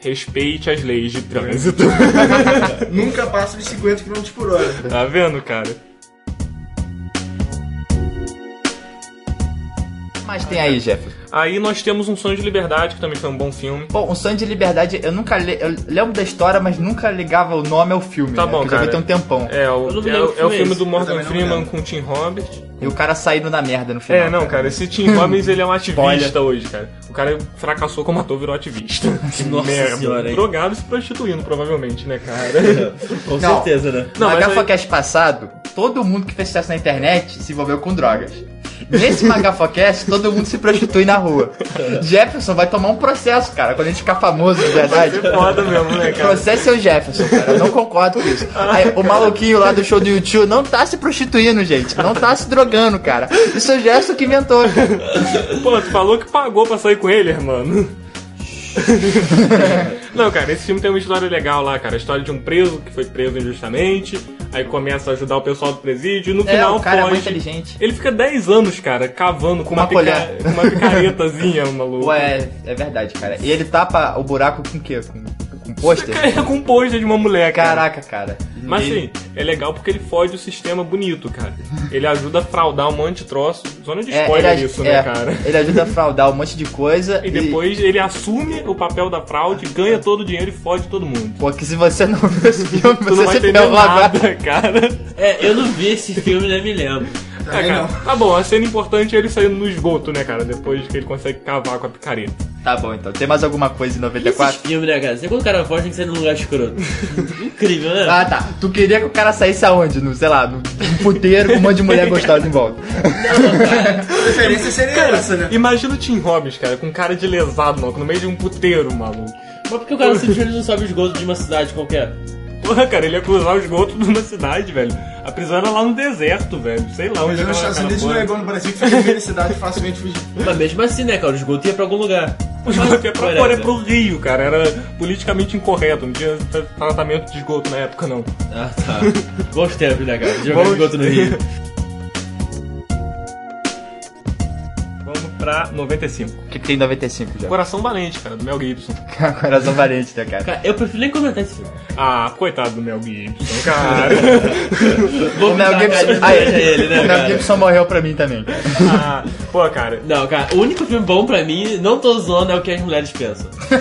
respeite as leis de trânsito. Nunca passa de 50 km por hora. tá vendo, cara? Mas tem aí, Jeff. Aí nós temos Um Sonho de Liberdade, que também foi um bom filme. Bom, um sonho de liberdade, eu nunca le... eu lembro da história, mas nunca ligava o nome ao filme. Tá né? bom, Porque eu já vi cara. tem um tempão. É, o, é, lembro o- é o filme é do Morgan Freeman com o Tim Robbins. E o cara saindo na merda no final. É, não, cara, esse Tim Robbins ele é um ativista hoje, cara. O cara fracassou como ator, virou ativista. Que Nossa merda. senhora, hein? Drogado e se prostituindo, provavelmente, né, cara? Com Não. certeza, né? No Não, mas HFocast aí- passado, todo mundo que fez sucesso na internet se envolveu com drogas. Nesse Magafocast, todo mundo se prostitui na rua. Jefferson vai tomar um processo, cara, quando a gente ficar famoso de verdade. Foda mesmo, né, cara? Processo é o Jefferson, cara. Eu não concordo com isso. Aí, o maluquinho lá do show do YouTube não tá se prostituindo, gente. Não tá se drogando, cara. Isso é o Jefferson que inventou. Pô, tu falou que pagou pra sair com ele, mano. Não, cara, esse filme tem uma história legal lá, cara. A história de um preso que foi preso injustamente, aí começa a ajudar o pessoal do presídio e no É, final o cara é foge. muito inteligente. Ele fica 10 anos, cara, cavando com, uma pica- colher. com uma picaretazinha, maluco. Ué, é verdade, cara. E ele tapa o buraco com o quê? Com pôster? Carrega com um pôster de uma mulher, cara. Caraca, cara. Mas sim, é legal porque ele foge do sistema bonito, cara. Ele ajuda a fraudar um monte de troço. Zona de é, spoiler ele, isso, é, né, cara? Ele ajuda a fraudar um monte de coisa. E depois ele assume o papel da fraude, ganha todo o dinheiro e fode todo mundo. Porque se você não viu esse filme, Tu não você vai se entender nada, cara. É, eu não vi esse filme, nem me lembro. É, cara. não. Tá bom, a cena importante é ele saindo no esgoto, né, cara? Depois que ele consegue cavar com a picareta. Tá bom, então. Tem mais alguma coisa em Esses 94? filmes, né, cara? Você quando o cara foge tem que ser num lugar escroto. Incrível, né? Ah, tá. Tu queria que o cara saísse aonde? No, sei lá, no, num puteiro com um monte de mulher gostosa em volta. A preferência seria Cara, essa, né? imagina o Tim Robbins, cara, com cara de lesado, maluco, no meio de um puteiro, maluco. Mas por que o cara simplesmente não sobe o esgoto de uma cidade qualquer? Porra, cara, ele ia cruzar o esgoto de uma cidade, velho. A prisão era lá no deserto, velho. Sei lá Mas onde nos aquela Estados Unidos não é igual no Brasil que fica em cidade facilmente fugir. Mas mesmo assim, né, cara? O esgoto ia pra algum lugar. O esgoto ia pra Mas- fora, é pro rio, cara. Era politicamente incorreto. Não tinha tratamento de esgoto na época, não. Ah, tá. Bons tempos, né, cara? Jogar esgoto no Rio. pra 95. O que, que tem em 95 já? Coração Valente, cara, do Mel Gibson. Coração valente, né, cara? Cara, eu prefiro nem comentar esse filme. Ah, coitado do Mel Gibson, cara. O Mel Gibson, dele, ele, né, o Mel cara? Gibson morreu pra mim também. ah, pô, cara. Não, cara, o único filme bom pra mim, não tô zoando, é o que as mulheres pensam.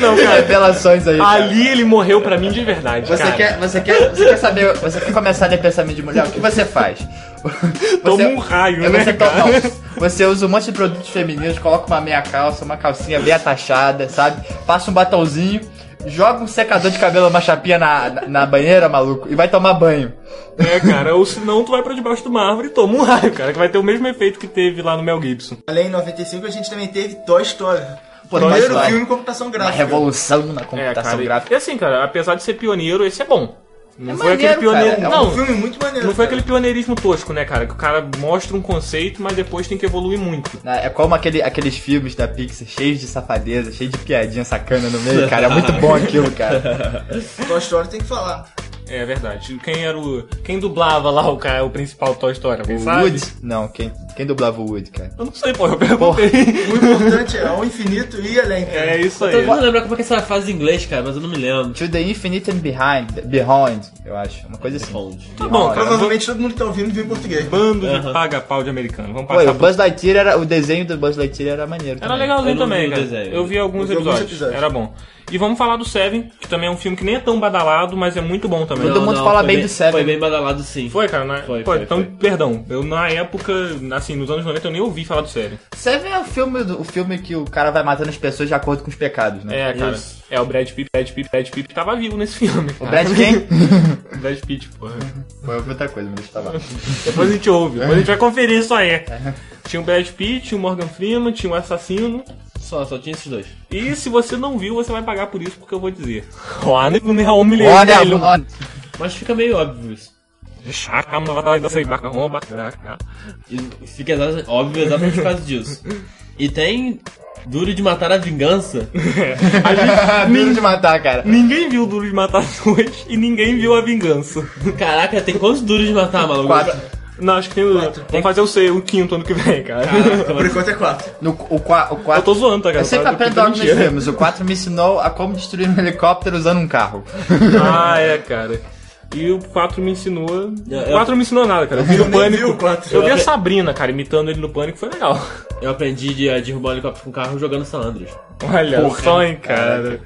Não, cara. Revelações aí. cara. Ali ele morreu pra mim de verdade, Você cara. quer, você, quer, você quer saber, você quer começar a ler pensamento de mulher? O que você faz? Toma um raio, é né, você, cara? não, você usa um monte de produtos femininos, coloca uma meia calça, uma calcinha bem atachada, sabe? Passa um batonzinho, joga um secador de cabelo, uma chapinha na, na, na banheira, maluco, e vai tomar banho. É, cara, ou senão tu vai pra debaixo de uma árvore e toma um raio, cara, que vai ter o mesmo efeito que teve lá no Mel Gibson. Além de 95, a gente também teve Toy Story. Pô, Primeiro filme em computação Uma gráfica. revolução na É, computação cara. gráfica. E assim, cara, apesar de ser pioneiro, esse é bom. Não É foi maneiro, aquele pioneiro. cara, é um não, Um filme muito maneiro. não foi cara. aquele pioneirismo tosco, né, cara? Que o cara mostra um conceito, mas depois tem que evoluir muito. É como aquele, aqueles filmes da Pixar cheios de safadeza, cheios de piadinha sacana no meio, cara. É muito bom aquilo, cara. Toy Story tem que falar. É verdade. Quem era o. Quem dublava lá o cara, o principal Toy Story? Alguém O sabe? Woody? Não, quem, quem dublava o Woody, cara? Eu não sei, pô, eu perguntei. O importante é ao infinito e além, cara. É isso Eu tô aí. tentando lembrar como é que essa fase em inglês, cara, mas eu não me lembro. To the Infinite and Behind, Behind, eu acho. Uma coisa assim. Tá bom, cara. Provavelmente todo mundo que tá ouvindo viu em português. Bando de paga-pau de americano. Vamos Pô, passar o Buzz Lightyear era. O desenho do Buzz Lightyear era maneiro. Era também. legalzinho também, o cara. desenho. Eu vi alguns Eu vi alguns episódios. episódios. Era bom. E vamos falar do Seven, que também é um filme que nem é tão badalado, mas é muito bom também. Todo mundo fala foi bem do Seven. Foi bem badalado, sim. Foi, cara? Na... Foi, Pô, foi, então, foi. perdão. Eu, na época, assim, nos anos 90, eu nem ouvi falar do Seven. Seven é o filme, o filme que o cara vai matando as pessoas de acordo com os pecados, né? É, cara. Isso. É, o Brad Pitt, Brad Pitt, Brad Pitt tava vivo nesse filme. O cara. Brad quem? Brad Pitt, porra. Foi outra coisa, mas falar. Depois a gente ouve, depois a gente vai conferir isso aí. Tinha o Brad Pitt, tinha o Morgan Freeman, tinha o assassino. Só, só tinha esses dois. E se você não viu, você vai pagar por isso, porque eu vou dizer. Olha, meu homem, Olha. Mas fica meio óbvio isso. E fica óbvio exatamente por causa disso. E tem Duro de Matar a Vingança. A gente, Duro de matar, cara. ninguém viu Duro de Matar 2 e ninguém viu A Vingança. Caraca, tem quantos Duros de Matar, maluco? Quatro. Não, acho que tem. Vamos fazer o, sei, o quinto ano que vem, cara. Por enquanto é quatro. No, o, qua- o Eu quatro. tô zoando, tá, cara? Eu sempre aprendo algo nos filmes. O 4 me ensinou a como destruir um helicóptero usando um carro. Ah, é, cara. E o 4 me ensinou. Eu- O 4 não me ensinou nada, cara. Eu vi Eu o Pânico. vi o quatro. Eu vi a Eu- Sabrina, cara, imitando ele no Pânico, foi legal. Eu aprendi de, a derrubar um helicóptero com carro jogando San Andreas. Olha Porra, só, hein, cara.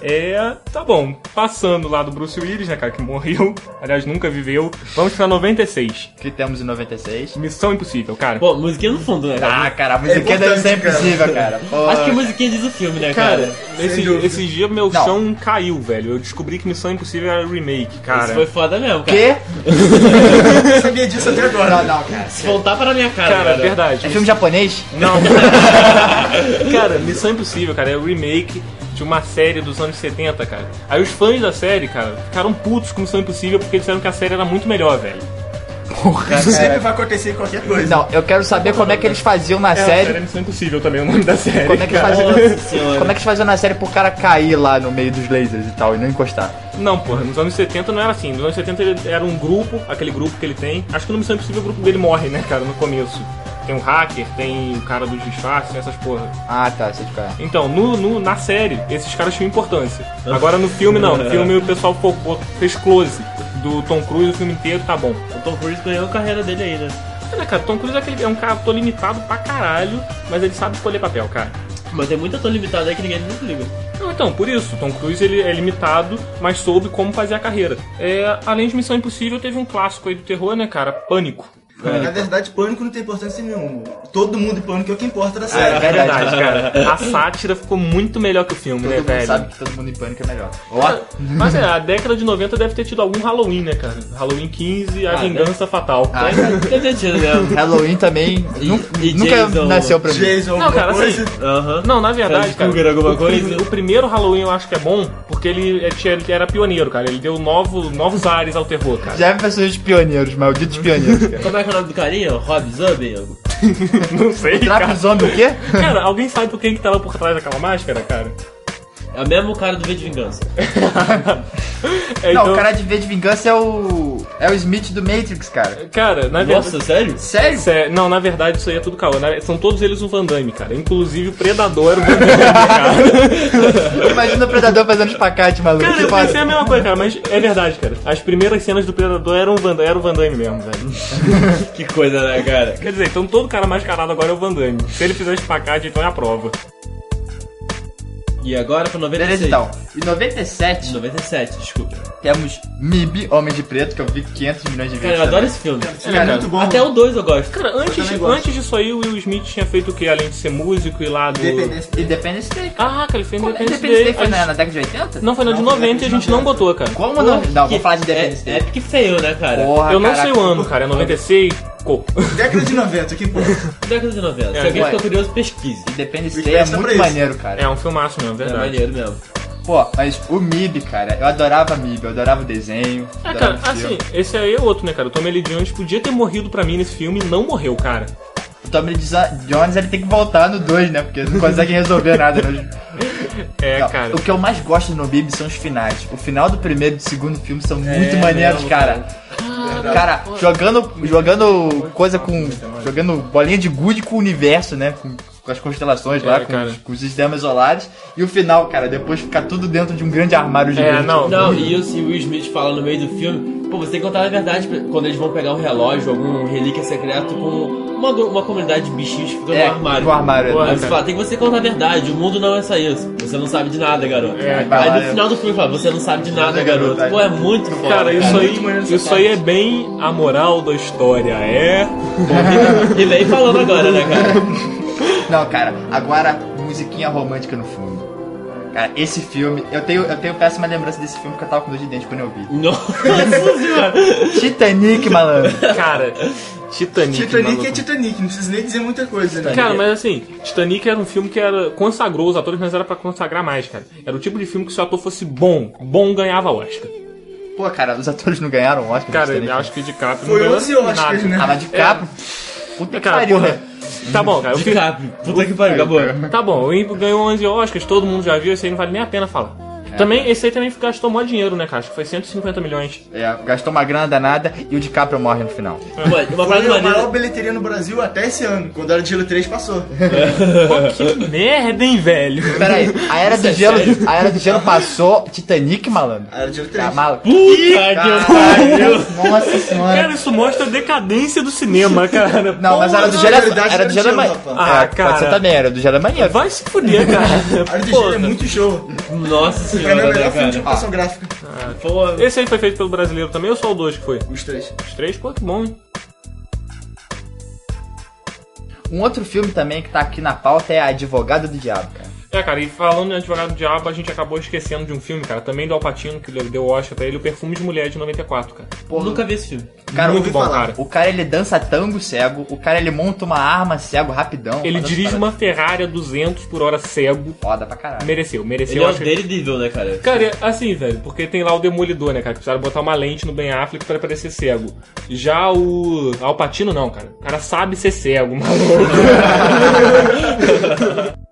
É, tá bom. Passando lá do Bruce Willis, né, cara, que morreu. Aliás, nunca viveu. Vamos pra 96. O que temos em 96? Missão Impossível, cara. Pô, musiquinha no fundo, né? cara? Ah, cara, a musiquinha deve ser impossível, cara. Pô. Acho que a musiquinha diz o filme, né, cara? Cara, esse, esse dia meu Não. chão caiu, velho. Eu descobri que Missão Impossível era remake, cara. Isso foi foda mesmo, cara. Quê? Eu sabia disso até agora. Não, não, cara. Se voltar para minha cara, Cara, cara. verdade. É filme japonês? Não. cara, Missão Impossível, cara, é o remake de uma série dos anos 70, cara. Aí os fãs da série, cara, ficaram putos com Missão Impossível porque disseram que a série era muito melhor, velho. Isso sempre vai acontecer em qualquer coisa. Não, eu quero saber como é que eles faziam na É, a série é série. Missão Impossível também, é o nome da série. Como é que cara. faziam, como é que eles faziam na série pro cara cair lá no meio dos lasers e tal e não encostar? Não, porra, nos anos 70 não era assim. Nos anos 70 ele era um grupo, aquele grupo que ele tem. Acho que no Missão Impossível o grupo dele morre, né, cara, no começo. Tem um hacker, tem o cara dos disfarces, tem essas porra. Ah, tá, sei de cara. Então, no, no- na série, esses caras tinham importância. Agora no filme não. No filme o pessoal focou, fez close do Tom Cruise o filme inteiro, tá bom. O Tom Cruise ganhou a carreira dele aí, né? É, né, cara, Tom Cruise é, aquele, é um cara ator limitado pra caralho, mas ele sabe escolher papel, cara. Mas tem muito ator limitado aí que ninguém nunca liga. Não, então, por isso, Tom Cruise ele é limitado, mas soube como fazer a carreira. É, além de Missão Impossível, teve um clássico aí do terror, né, cara? Pânico. Na verdade, pânico não tem importância nenhuma. Todo mundo em pânico é o que importa da É série. verdade. cara. A sátira ficou muito melhor que o filme, Todo né, mundo velho? sabe que todo mundo em pânico é melhor. Ó, Mas é, a década de 90 deve ter tido algum Halloween, né, cara? Halloween 15, A Ah, Vingança Fatal. Ah, Tem sentido mesmo. Halloween também E- e nunca Jason- nasceu pra mim. Jason, Não, cara, assim, Aham. Não, na verdade, cara, alguma o, coisa? o primeiro Halloween eu acho que é bom, porque ele, é- tinha- ele era pioneiro, cara. Ele deu novo, novos ares ao terror, cara. Já é pessoas de pioneiros, malditos pioneiros, cara. Que é o nome do carinha? Rob Zombie? Não sei, Trap cara. zombie o quê? Cara, alguém sabe por quem que tava por trás daquela máscara, cara? É o mesmo cara do V de Vingança. É, Não, então- o cara de V de Vingança é o. É o Smith do Matrix, cara. Cara, na verdade... Nossa, sério? Sério? Sé- Não, na verdade isso aí é tudo caô. São todos eles o Van Damme, cara. Inclusive o Predador era o Van Damme, cara. Imagina o Predador fazendo espacate, maluco. Cara, eu Tipo, pensei a mesma coisa, cara, mas é verdade, cara. As primeiras cenas do Predador eram o Van, era o Van Damme mesmo, velho. Que coisa, né, cara? Quer dizer, então todo cara mascarado agora é o Van Damme. Se ele fizer espacate, então é a prova. E agora pra 96. Beleza, então. Em 97, 97, desculpa. temos MIB, Homem de Preto, que eu vi 500 milhões de Cara, vezes. eu adoro também. esse filme. Cara é muito bom. Até o 2 eu gosto. Cara, antes, também gosto. antes disso aí, o Will Smith tinha feito o que? Além de ser músico e lá do. Independência. Independence Day. cara. Ah, cara, ele fez Independence Independence Day Day. foi A na, gente- na década de 80? Não, foi na de Não, foi na 90 e a gente não botou, cara. Como não? Não, vou falar de Independence é, Day. é porque feio, né, cara? Porra, Eu não caraca. sei o ano, cara. É 96? Década de 90, que porra. Década de 90. Se É, alguém ué. ficou curioso, pesquise. Independence Day é são muito maneiro, cara. É um filmaço mesmo, É verdade. maneiro mesmo. Pô, mas o MIB, cara, eu adorava MIB, eu adorava o desenho. É, adorava cara, o filme. assim, esse aí é outro, né, cara? O Tommy Lee Jones podia ter morrido pra mim nesse filme e não morreu, cara. O Tommy Lee Jones ele tem que voltar no 2, né? Porque não consegue resolver nada. Né? É, Não, cara. O que eu mais gosto no MIB são os finais. O final do primeiro e do segundo filme são muito É maneiros, mesmo, cara. Cara, jogando, jogando coisa com. jogando bolinha de gude com o universo, né? Com, com as constelações lá, É, com cara. os, com os sistemas solares. E o final, cara, depois ficar tudo dentro de um grande armário É, gigante. não. Não, e o se o Will Smith fala no meio do filme, pô, você tem que contar a verdade quando eles vão pegar um relógio, algum relíquia secreto com uma, uma comunidade de bichinhos que ficam É, no armário. no armário, Pô, né? Você fala, tem que você contar a verdade, o mundo não é só isso. Você não sabe de nada, garoto. É, vai aí lá, no é. final do filme fala, você não sabe de nada, Nada, garoto. Pô, é muito foda. Cara, isso aí, isso aí é bem a moral da história. É. E vem falando agora, né, cara? Não, cara, agora musiquinha romântica no fundo. Cara, esse filme, eu tenho, eu tenho péssima lembrança desse filme porque eu tava com dor de dente quando eu vi. Nossa senhora. Titanic, malandro. Cara, Titanic. Titanic maluco. é Titanic, não precisa nem dizer muita coisa, né? Cara, mas assim, Titanic era um filme que era consagrou os atores, mas era pra consagrar mais, cara. Era o tipo de filme que se o ator fosse bom, bom ganhava Oscar. Pô, cara, os atores não ganharam Oscar Cara, eu acho que de Caprio Foi não ganhou 11 Oscars, nada. né? Ah, mas de capa. Puta que Cara, pariu, porra. né? Tá bom, cara. DiCaprio. Puta que pariu, acabou. tá bom, o Impo ganhou 11 Oscars, todo mundo já viu, esse aí não vale nem a pena falar. Também, esse aí também gastou mó dinheiro, né, cara? Acho que foi 150 milhões. É, gastou uma grana danada e o DiCaprio morre no final. Uma, uma Foi a maneira. maior bilheteria no Brasil até esse ano, quando era de Gelo 3 passou. Pô, que merda, hein, velho? Pera aí, a Era do é Gelo, a Era do Gelo passou Titanic, malandro. Era de Gelo 3. Tá maluco? Puta que pariu. Nossa senhora. Cara, isso mostra a decadência do cinema, cara. Não, mas a Era do Pô, Gelo é, a Era do Gelo é mais... rapaz. Ah, é, cara. Pode ser também, a Era do Gelo é maneiro. Vai se fuder, cara. A Era Pô, Gelo é muito show. Nossa Pra mim é o melhor né, filme de computação gráfica. Pô, Esse aí foi feito pelo brasileiro também ou só o dois que foi? Os três. Os três? Pô, que bom, hein? Um outro filme também que tá aqui na pauta é Advogado do Diabo, cara. É, cara, e falando em Advogado do Diabo, a gente acabou esquecendo de um filme, cara, também do Alpatino, que deu o Oscar pra ele, o Perfume de Mulher de 94, cara. eu nunca vi esse filme. Cara, Muito o, bom, falar. cara. o cara ele dança tango cego, o cara ele monta uma arma cego rapidão. Ele dirige uma Ferrari a 200 por hora cego. Foda pra caralho. Mereceu, mereceu. Ele é o que- Daredevil, né, cara? Cara, é assim, velho, porque tem lá o Demolidor, né, cara? Que precisaram botar uma lente no Ben Affleck pra parecer cego. Já o Alpatino, não, cara. O cara sabe ser cego, maluco.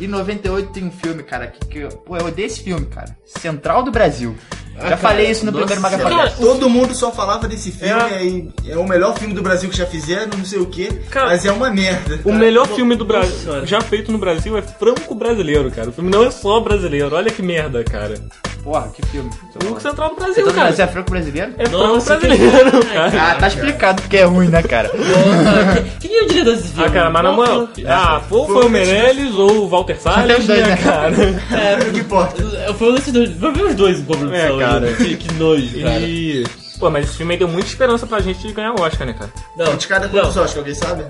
E em 98 tem um filme, cara, que, que pô, eu odeio esse filme, cara. Central do Brasil. Já cara, falei isso no nossa primeiro. Magafone. Todo mundo só falava desse filme, É. é o melhor filme do Brasil que já fizeram, não sei o que, Cara, mas é uma merda. O melhor filme do Brasil já feito no Brasil é Franco Brasileiro, cara. O filme não é só brasileiro. Olha que merda, cara. Porra, que filme. O Central do Brasil, cara. Brasil é franco brasileiro? É Franco Nossa, que- Brasileiro, cara. Ah, tá explicado porque é ruim, né, cara? Que- quem é o diretor desse filme? Ah, cara, mas na moral, ah, ou foi o Meirelles ou o Walter Salles, os dois, né, né? cara? É, O que importa? eu fui desses dois. Ver os dois em produção. É, cara. né? Que, que nojo, cara. E... Pô, mas esse filme aí deu muita esperança pra gente de ganhar o Oscar, né, cara? Não, Indicado a não. quantos Oscar, alguém sabe?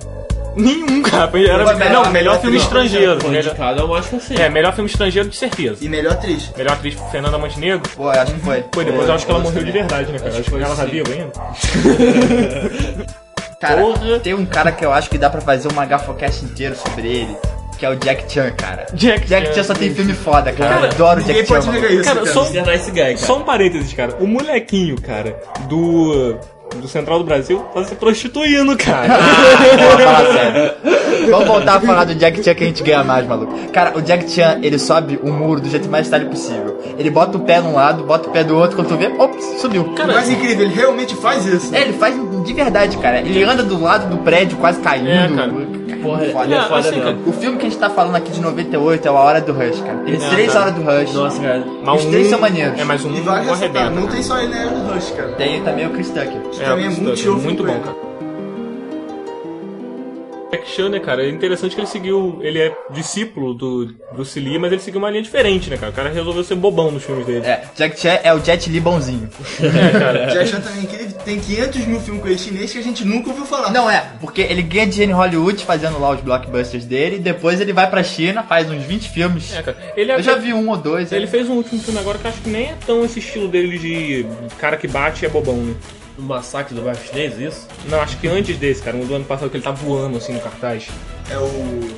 Nenhum, cara. Era, Foi melhor- não, melhor filme não, estrangeiro. Foi Melhor, indicado, eu acho que sim. é, melhor filme estrangeiro de certeza. E melhor atriz. Melhor atriz Fernanda Montenegro. Pô, eu acho que foi. Pô, depois eu acho que ela morreu de né? verdade, né, cara? Acho que foi ela tá viva ainda. Cara, Porra. tem um cara que eu acho que dá pra fazer uma gafocast inteiro sobre ele, que é o Jack Chan, cara. Jack Jack Chan. Chan só tem filme foda, cara. Cara, eu adoro Jack Chan. pode negar isso. Cara, cara. só- Externar esse guy, cara. Só um parênteses, cara. O molequinho, cara, do. Do Central do Brasil tá se prostituindo, cara. Vamos sério. Vamos voltar a falar do Jack Chan que a gente ganha mais, maluco. Cara, o Jack Chan, ele sobe o muro do jeito mais estável possível. Ele bota o pé de um lado, bota o pé do outro, quando tu vê, ops, subiu. O mais incrível, ele realmente faz isso. É, ele faz de verdade, cara. Ele anda do lado do prédio, quase caindo. É, cara. Porra, Foda. ele é É, foda assim, cara. O filme que a gente tá falando aqui de 98 é o A Hora do Rush, cara. Tem É, três cara. horas do Rush. Nossa, cara. Mas Os três um- são maneiros. É, mas um E ressaltar, arrebenta. não tem só ele Era do Rush, cara. Tem também o Chris Tucker. Que também é o muito show. muito bom, cara. Jack Chan, né, cara? É interessante que ele seguiu. Ele é discípulo do Bruce Lee, mas ele seguiu uma linha diferente, né, cara? O cara resolveu ser bobão nos filmes dele. É, Jack Chan é o Jet Li bonzinho. É, cara. Jack Chan também que ele tem 500 mil filmes com ele chinês que a gente nunca ouviu falar. Não é, porque ele ganha dinheiro em Hollywood fazendo lá os blockbusters dele, e depois ele vai pra China, faz uns 20 filmes. É, cara. Ele, Eu já vi um ou dois. Ele é. fez um último filme agora que eu acho que nem é tão esse estilo dele de cara que bate e é bobão, né? O massacre do bairro chinês, isso? Não, acho que antes desse, cara, um do ano passado que ele tá voando assim no cartaz. É o.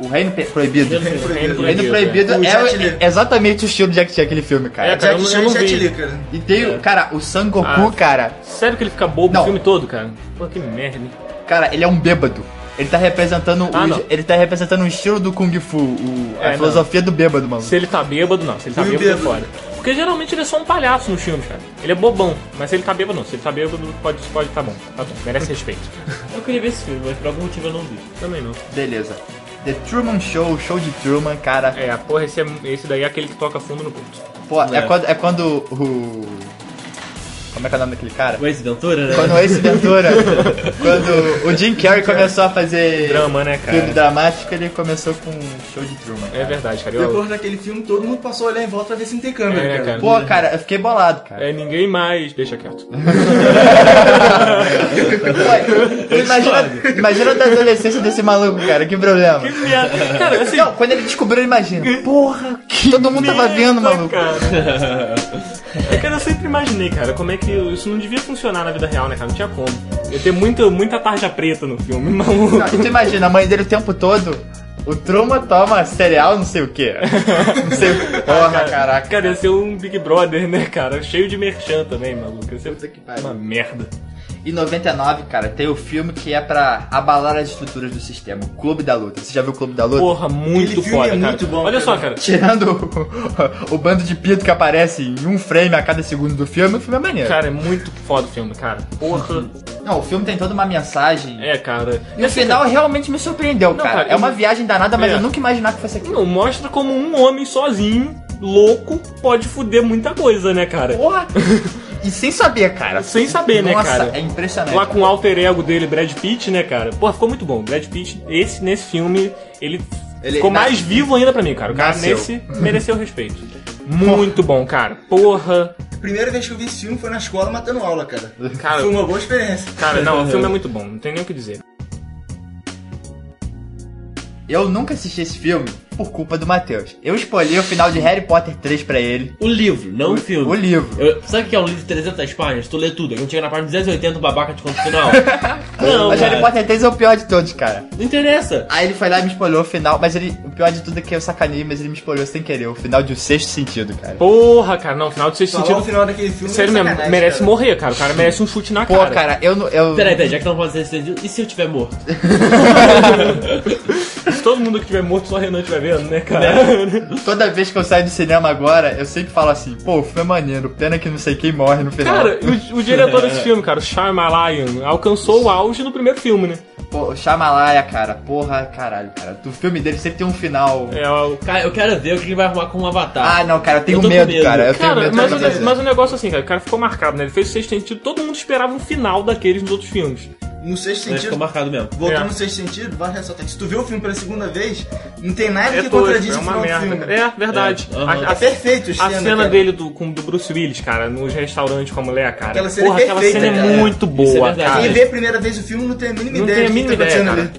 O Reino Pe- Proibido. Reino O Proibido. Reino Proibido é, é exatamente o estilo de Jack Chan, aquele filme, cara. É, cara, Jack não- Chan e não vi. Li, cara. E tem, o cara, o Son Goku, Ah. cara. Sério que ele fica bobo Não. o filme todo, cara? Pô, que merda, hein? Cara, ele é um bêbado. Ele tá representando Ah, o, não. ele tá representando o estilo do Kung Fu, o- a É, não. filosofia do bêbado, mano. Se ele tá bêbado, não. Se ele tá bêbado, é bêbado? fora. Porque geralmente ele é só um palhaço nos filmes, cara. Ele é bobão. Mas se ele tá bêbado, não. Se ele tá bêbado, pode, pode tá bom. Tá bom. Merece respeito. Eu queria ver esse filme, mas por algum motivo eu não vi. Também não. Beleza. The Truman Show, show de Truman, cara. É, porra, esse, é, esse daí é aquele que toca fundo no culto. Pô, é, É. quando, é quando o. Como é que é o nome daquele cara? O Ace Ventura, né? Quando o Ace Ventura. quando o Jim Carrey começou a fazer. Drama, né, cara? Filme dramático, ele começou com show de Truman. É verdade, cara. Eu- Depois daquele filme, todo mundo passou a olhar em volta pra ver se não tem câmera, É, cara. cara. Pô, cara, eu fiquei bolado, cara. É ninguém mais. Deixa quieto. Imagina, imagina da adolescência desse maluco, cara, que problema. Cara, assim. Não, quando ele descobriu, imagina. Porra, todo mundo tava vendo, maluco. Cara. É, cara, eu sempre imaginei, cara, como é que isso não devia funcionar na vida real, né, cara? Não tinha como. Ia ter muita, muita tarja preta no filme, maluco. Não, tu imagina, a mãe dele o tempo todo. O Truman toma cereal, não sei o que. Não sei o que. Porra, caraca. Cara, ia ser um Big Brother, né, cara? Cheio de merchan também, maluco. Ia ser Puta que pariu. uma merda. Em 99, cara, tem o filme que é pra abalar as estruturas do sistema. O Clube da Luta. Você já viu o Clube da Luta? Porra, muito Aquele filme foda, é cara. muito bom, Olha cara. só, cara. Tirando o, o bando de pito que aparece em um frame a cada segundo do filme, o filme é maneiro. Cara, é muito foda o filme, cara. Porra. Não, o filme tem toda uma mensagem. É, cara. E no final realmente me surpreendeu, Não, cara. cara, É uma eu- viagem danada, mas É. eu nunca imaginava que fosse aquilo. Não, mostra como um homem sozinho, louco, pode fuder muita coisa, né, cara? Porra! E sem saber, cara. Sem saber, né, Nossa, cara? é impressionante. Lá com o alter ego dele, Brad Pitt, né, cara? Porra, ficou muito bom. Brad Pitt, esse, nesse filme, ele Ele Ficou mais vivo ainda pra mim, cara. O cara Nasceu. nesse mereceu respeito. Muito bom, cara. Porra. Primeira vez que eu vi esse filme foi na escola matando aula, cara. Cara, Foi uma boa experiência. cara, não, o filme é muito bom. Não tem nem o que dizer. Eu nunca assisti esse filme por culpa do Matheus. Eu escolhi o final de Harry Potter 3 pra ele. O livro, não o filme. O livro. Eu- sabe o que é um livro de 300 páginas? Tu lê tudo. Quando chega na página 280, o babaca te conta o final. não, Mas Harry. Potter 3 é o pior de todos, cara. Não interessa. Aí ele foi lá e me spoilou o final, mas ele. O pior de tudo é que eu sacanei, mas ele me spoilou sem querer. O final de O Sexto Sentido, cara. Porra, cara, não, o final de sexto Falar sentido. o final daquele filme Sério mesmo, merece cara. morrer, cara. O cara merece um chute na Pô, cara. cara, eu não. Eu... Peraí, peraí, já que não pode ser entendido, e se eu tiver morto? Se todo mundo que tiver morto, só o Renan estiver vendo, né, cara? Toda vez que eu saio do cinema agora, eu sempre falo assim, pô, o filme é maneiro, pena que não sei quem morre no final. Cara, o, o diretor desse filme, cara, o Shyamalan, alcançou o auge no primeiro filme, né? Pô, o Shyamalan, cara, porra, caralho, cara. O filme dele sempre tem um final. É, o... Cara, eu quero ver o que ele vai arrumar com um avatar. Ah, não, cara, eu tenho Eu medo, medo. cara. Eu tenho Cara, medo mas, o- fazer. mas o negócio assim, cara, o cara ficou marcado, né? Ele fez o sexto sentido, todo mundo esperava um final daqueles nos outros filmes. No sexto Mas sentido, ficou marcado mesmo. voltando É. no sexto sentido, vai ressaltar que se tu vê o filme pela segunda vez, não tem nada É que contradiz é o do filme. É, verdade. É. A, a- É perfeito a a cena, cena cara. dele do, com, do Bruce Willis, cara, nos restaurantes com a mulher, cara. Aquela cena é Porra, aquela perfeita, cena é cara. muito é boa, verdade. cara. Quem vê a primeira vez o filme não tem a mínima Não ideia tem a mínima tá ideia, cara. ali.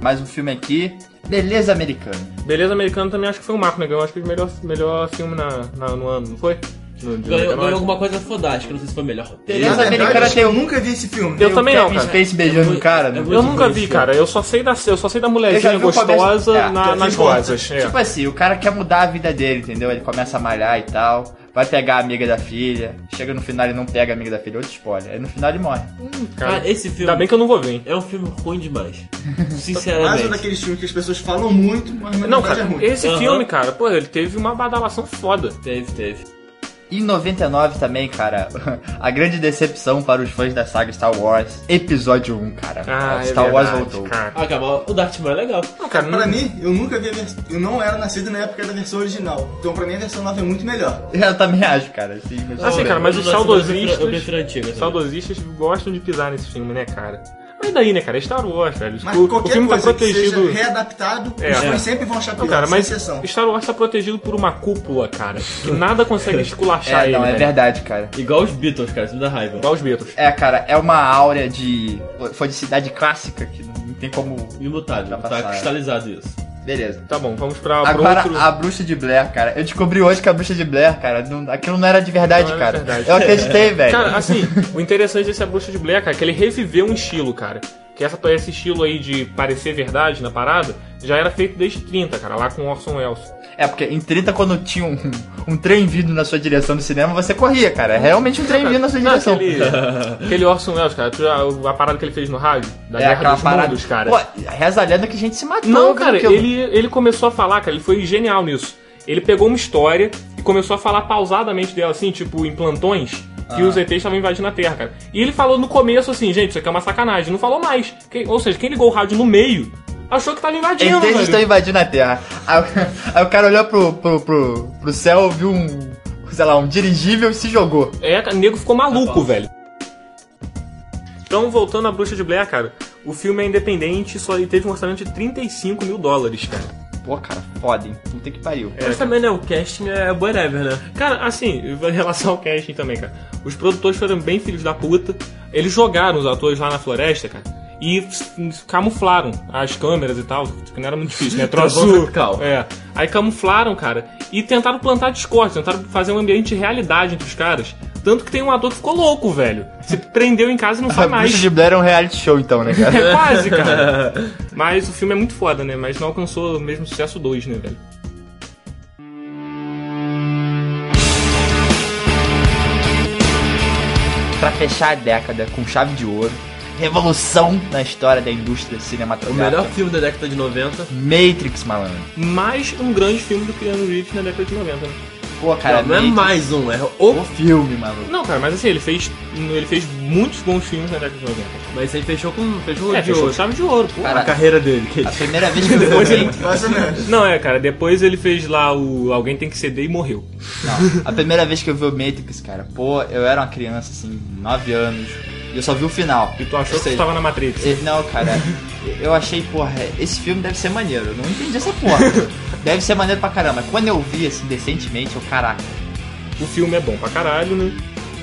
Mais um filme aqui. Beleza Americana. Beleza Americano também acho que foi um marco, né? Ganhou acho que o melhor, melhor filme na, na- no ano, não foi? No, Ganhou, 99. ganhou alguma coisa fodástica, não sei se foi melhor. Beleza Americana tem um- Eu nunca vi esse filme. Eu também não, cara. Space beijando um cara, é né? muito- Eu nunca ruim vi, esse cara. Eu só sei da, eu só sei da Eu já mulherzinha o gostosa é, na- nas rosas. É. Tipo assim, o cara quer mudar a vida dele, entendeu? Ele começa a malhar e tal, vai pegar a amiga da filha, chega no final ele não pega a amiga da filha, outro spoiler. Aí no final ele morre. Cara, Ah, esse filme Ainda bem que eu não vou ver, hein? é um filme ruim demais. Mais um Sinceramente. daqueles filmes que as pessoas falam muito, mas na Não, cara, é ruim. esse Aham. filme, cara, pô, ele teve uma badalação foda. Teve, teve. Em 99 também, cara, a grande decepção para os fãs da saga Star Wars, episódio 1, cara. Ah, é Star Wars verdade, voltou. cara. Ah, calma, o Darth Maul é legal. Não, cara, Pra mim, eu nunca vi a versão. Eu não era nascido na época da versão original. Então pra mim a versão nova é muito melhor. Eu também acho, cara. Assim, mas- Assim, cara, mas Eu os saudosistas- Eu prefiro a antiga. também. saudosistas gostam de pisar nesse filme, né, cara? Mas daí, né, cara? É Star Wars, velho. Mas o, o qualquer filme tá coisa que protegido. seja readaptado, É. os fãs É. sempre vão achar pior, Não, cara, mas exceção. Star Wars tá protegido por uma cúpula, cara. Que nada consegue esculachar É, ele. não, é velho. verdade, cara. Igual os Beatles, cara, isso me dá raiva. Igual os Beatles. É, cara, é uma áurea de fodicidade clássica que não tem como. Imutável, Tá tá cristalizado isso. Beleza. Tá bom, vamos pra, Agora, outro. a bruxa de Blair, cara. Eu descobri hoje que a bruxa de Blair, cara, não- aquilo não era de verdade, Não era cara. de verdade. Eu acreditei, velho. Cara, assim, o interessante desse A Bruxa de Blair, cara, é que ele reviveu um estilo, cara. Que essa, esse estilo aí de parecer verdade na parada já era feito desde 30, cara, lá com Orson Welles. É, porque em 30, quando tinha um, um trem vindo na sua direção no cinema, você corria, cara. É realmente um trem vindo na sua Não, direção. aquele, aquele Orson Welles, cara, já- a parada que ele fez no rádio, da É Guerra dos parada. Mundos, cara. Pô, reza a lenda que a gente se matou. Não, cara, ele, ele começou a falar, cara, ele foi genial nisso. Ele pegou uma história e começou a falar pausadamente dela, assim, tipo, em plantões, que Ah. os ETs estavam invadindo a Terra, cara. E ele falou no começo assim, gente, isso aqui é uma sacanagem. Não falou mais. Quem- ou seja, quem ligou o rádio no meio achou que tava invadindo, ETs velho. estão invadindo a Terra. Aí, o- aí o cara olhou pro, pro, pro, pro céu, viu um, sei lá, um dirigível e se jogou. É, o nego ficou maluco, velho. Então, voltando à Bruxa de Blair, cara, o filme é independente só e teve um orçamento de 35 mil dólares, cara. Pô, cara, foda, hein? Puta que pariu. Mas também, né, o casting é whatever, né? Cara, assim, em relação ao casting também, cara. Os produtores foram bem filhos da puta. Eles jogaram os atores lá na floresta, cara. E camuflaram as câmeras e tal, que não era muito difícil, né? Troço. É. Aí camuflaram, cara. E tentaram plantar discórdia, tentaram fazer um ambiente de realidade entre os caras. Tanto que tem um ator que ficou louco, velho. Se prendeu em casa e não sai A mais. Bruxa de Blair é um reality show, então, né, cara? É quase, cara. Mas o filme é muito foda, né? Mas não alcançou o mesmo sucesso 2, né, velho? pra fechar a década com chave de ouro, revolução na história da indústria O cinematográfica. melhor filme da década de 90. Matrix, malandro. Mais um grande filme do Keanu Reeves na década de 90, né? Pô, cara, não, não é Matrix, mais um, é o o. filme, maluco. Não, cara, mas assim, ele fez, ele fez muitos bons filmes na década de 90. Mas ele fechou com. Fechou É, de fechou ouro. chave de ouro, pô. Cara, A carreira dele. que- A primeira vez que eu vi Depois ele-. Não, é, cara, depois ele fez lá o Alguém Tem Que Ceder e morreu. Não, a primeira vez que eu vi o Matrix, cara, pô, eu era uma criança, assim, 9 anos, E eu só vi o final. E tu achou Ou que tu tava na Matrix. Não, cara, eu achei, porra, esse filme deve ser maneiro. Eu não entendi essa porra. deve ser maneiro pra caramba. Quando eu vi, assim, decentemente, eu, caraca, O filme é bom pra caralho, né?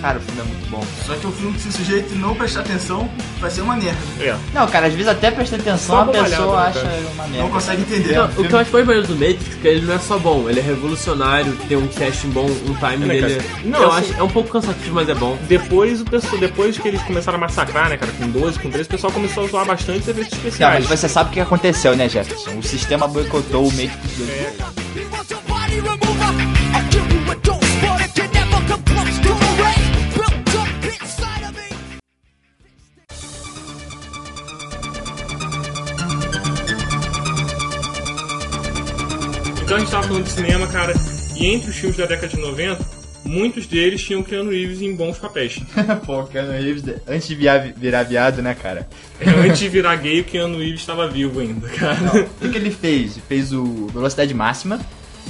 Cara, o filme é muito bom. Só que o filme que se o sujeito não prestar atenção vai ser uma merda. É. Não, cara, às vezes até presta atenção, Só a pessoa né, acha cara? uma merda. Não consegue entender. Não, o que eu acho mais maneiro do Matrix é que ele não é só bom, ele é revolucionário, tem um casting bom, um time É, né, dele. cara? Não, eu assim- acho é um pouco cansativo, mas é bom. Depois, o pessoal, depois que eles começaram a massacrar, né, cara, com 12, com 13, o pessoal começou a zoar bastante os efeitos Não, especiais. mas você sabe o que aconteceu, né, Jefferson? O sistema boicotou o Matrix 2. É, Então a gente tava falando de cinema, cara, e entre os filmes da década de 90, muitos deles tinham Keanu Reeves em bons papéis. Pô, Keanu Reeves, antes de virar, virar viado, né, cara? É, Antes de virar gay, o Keanu Reeves estava vivo ainda, cara. O que, que ele fez? Fez o Velocidade Máxima,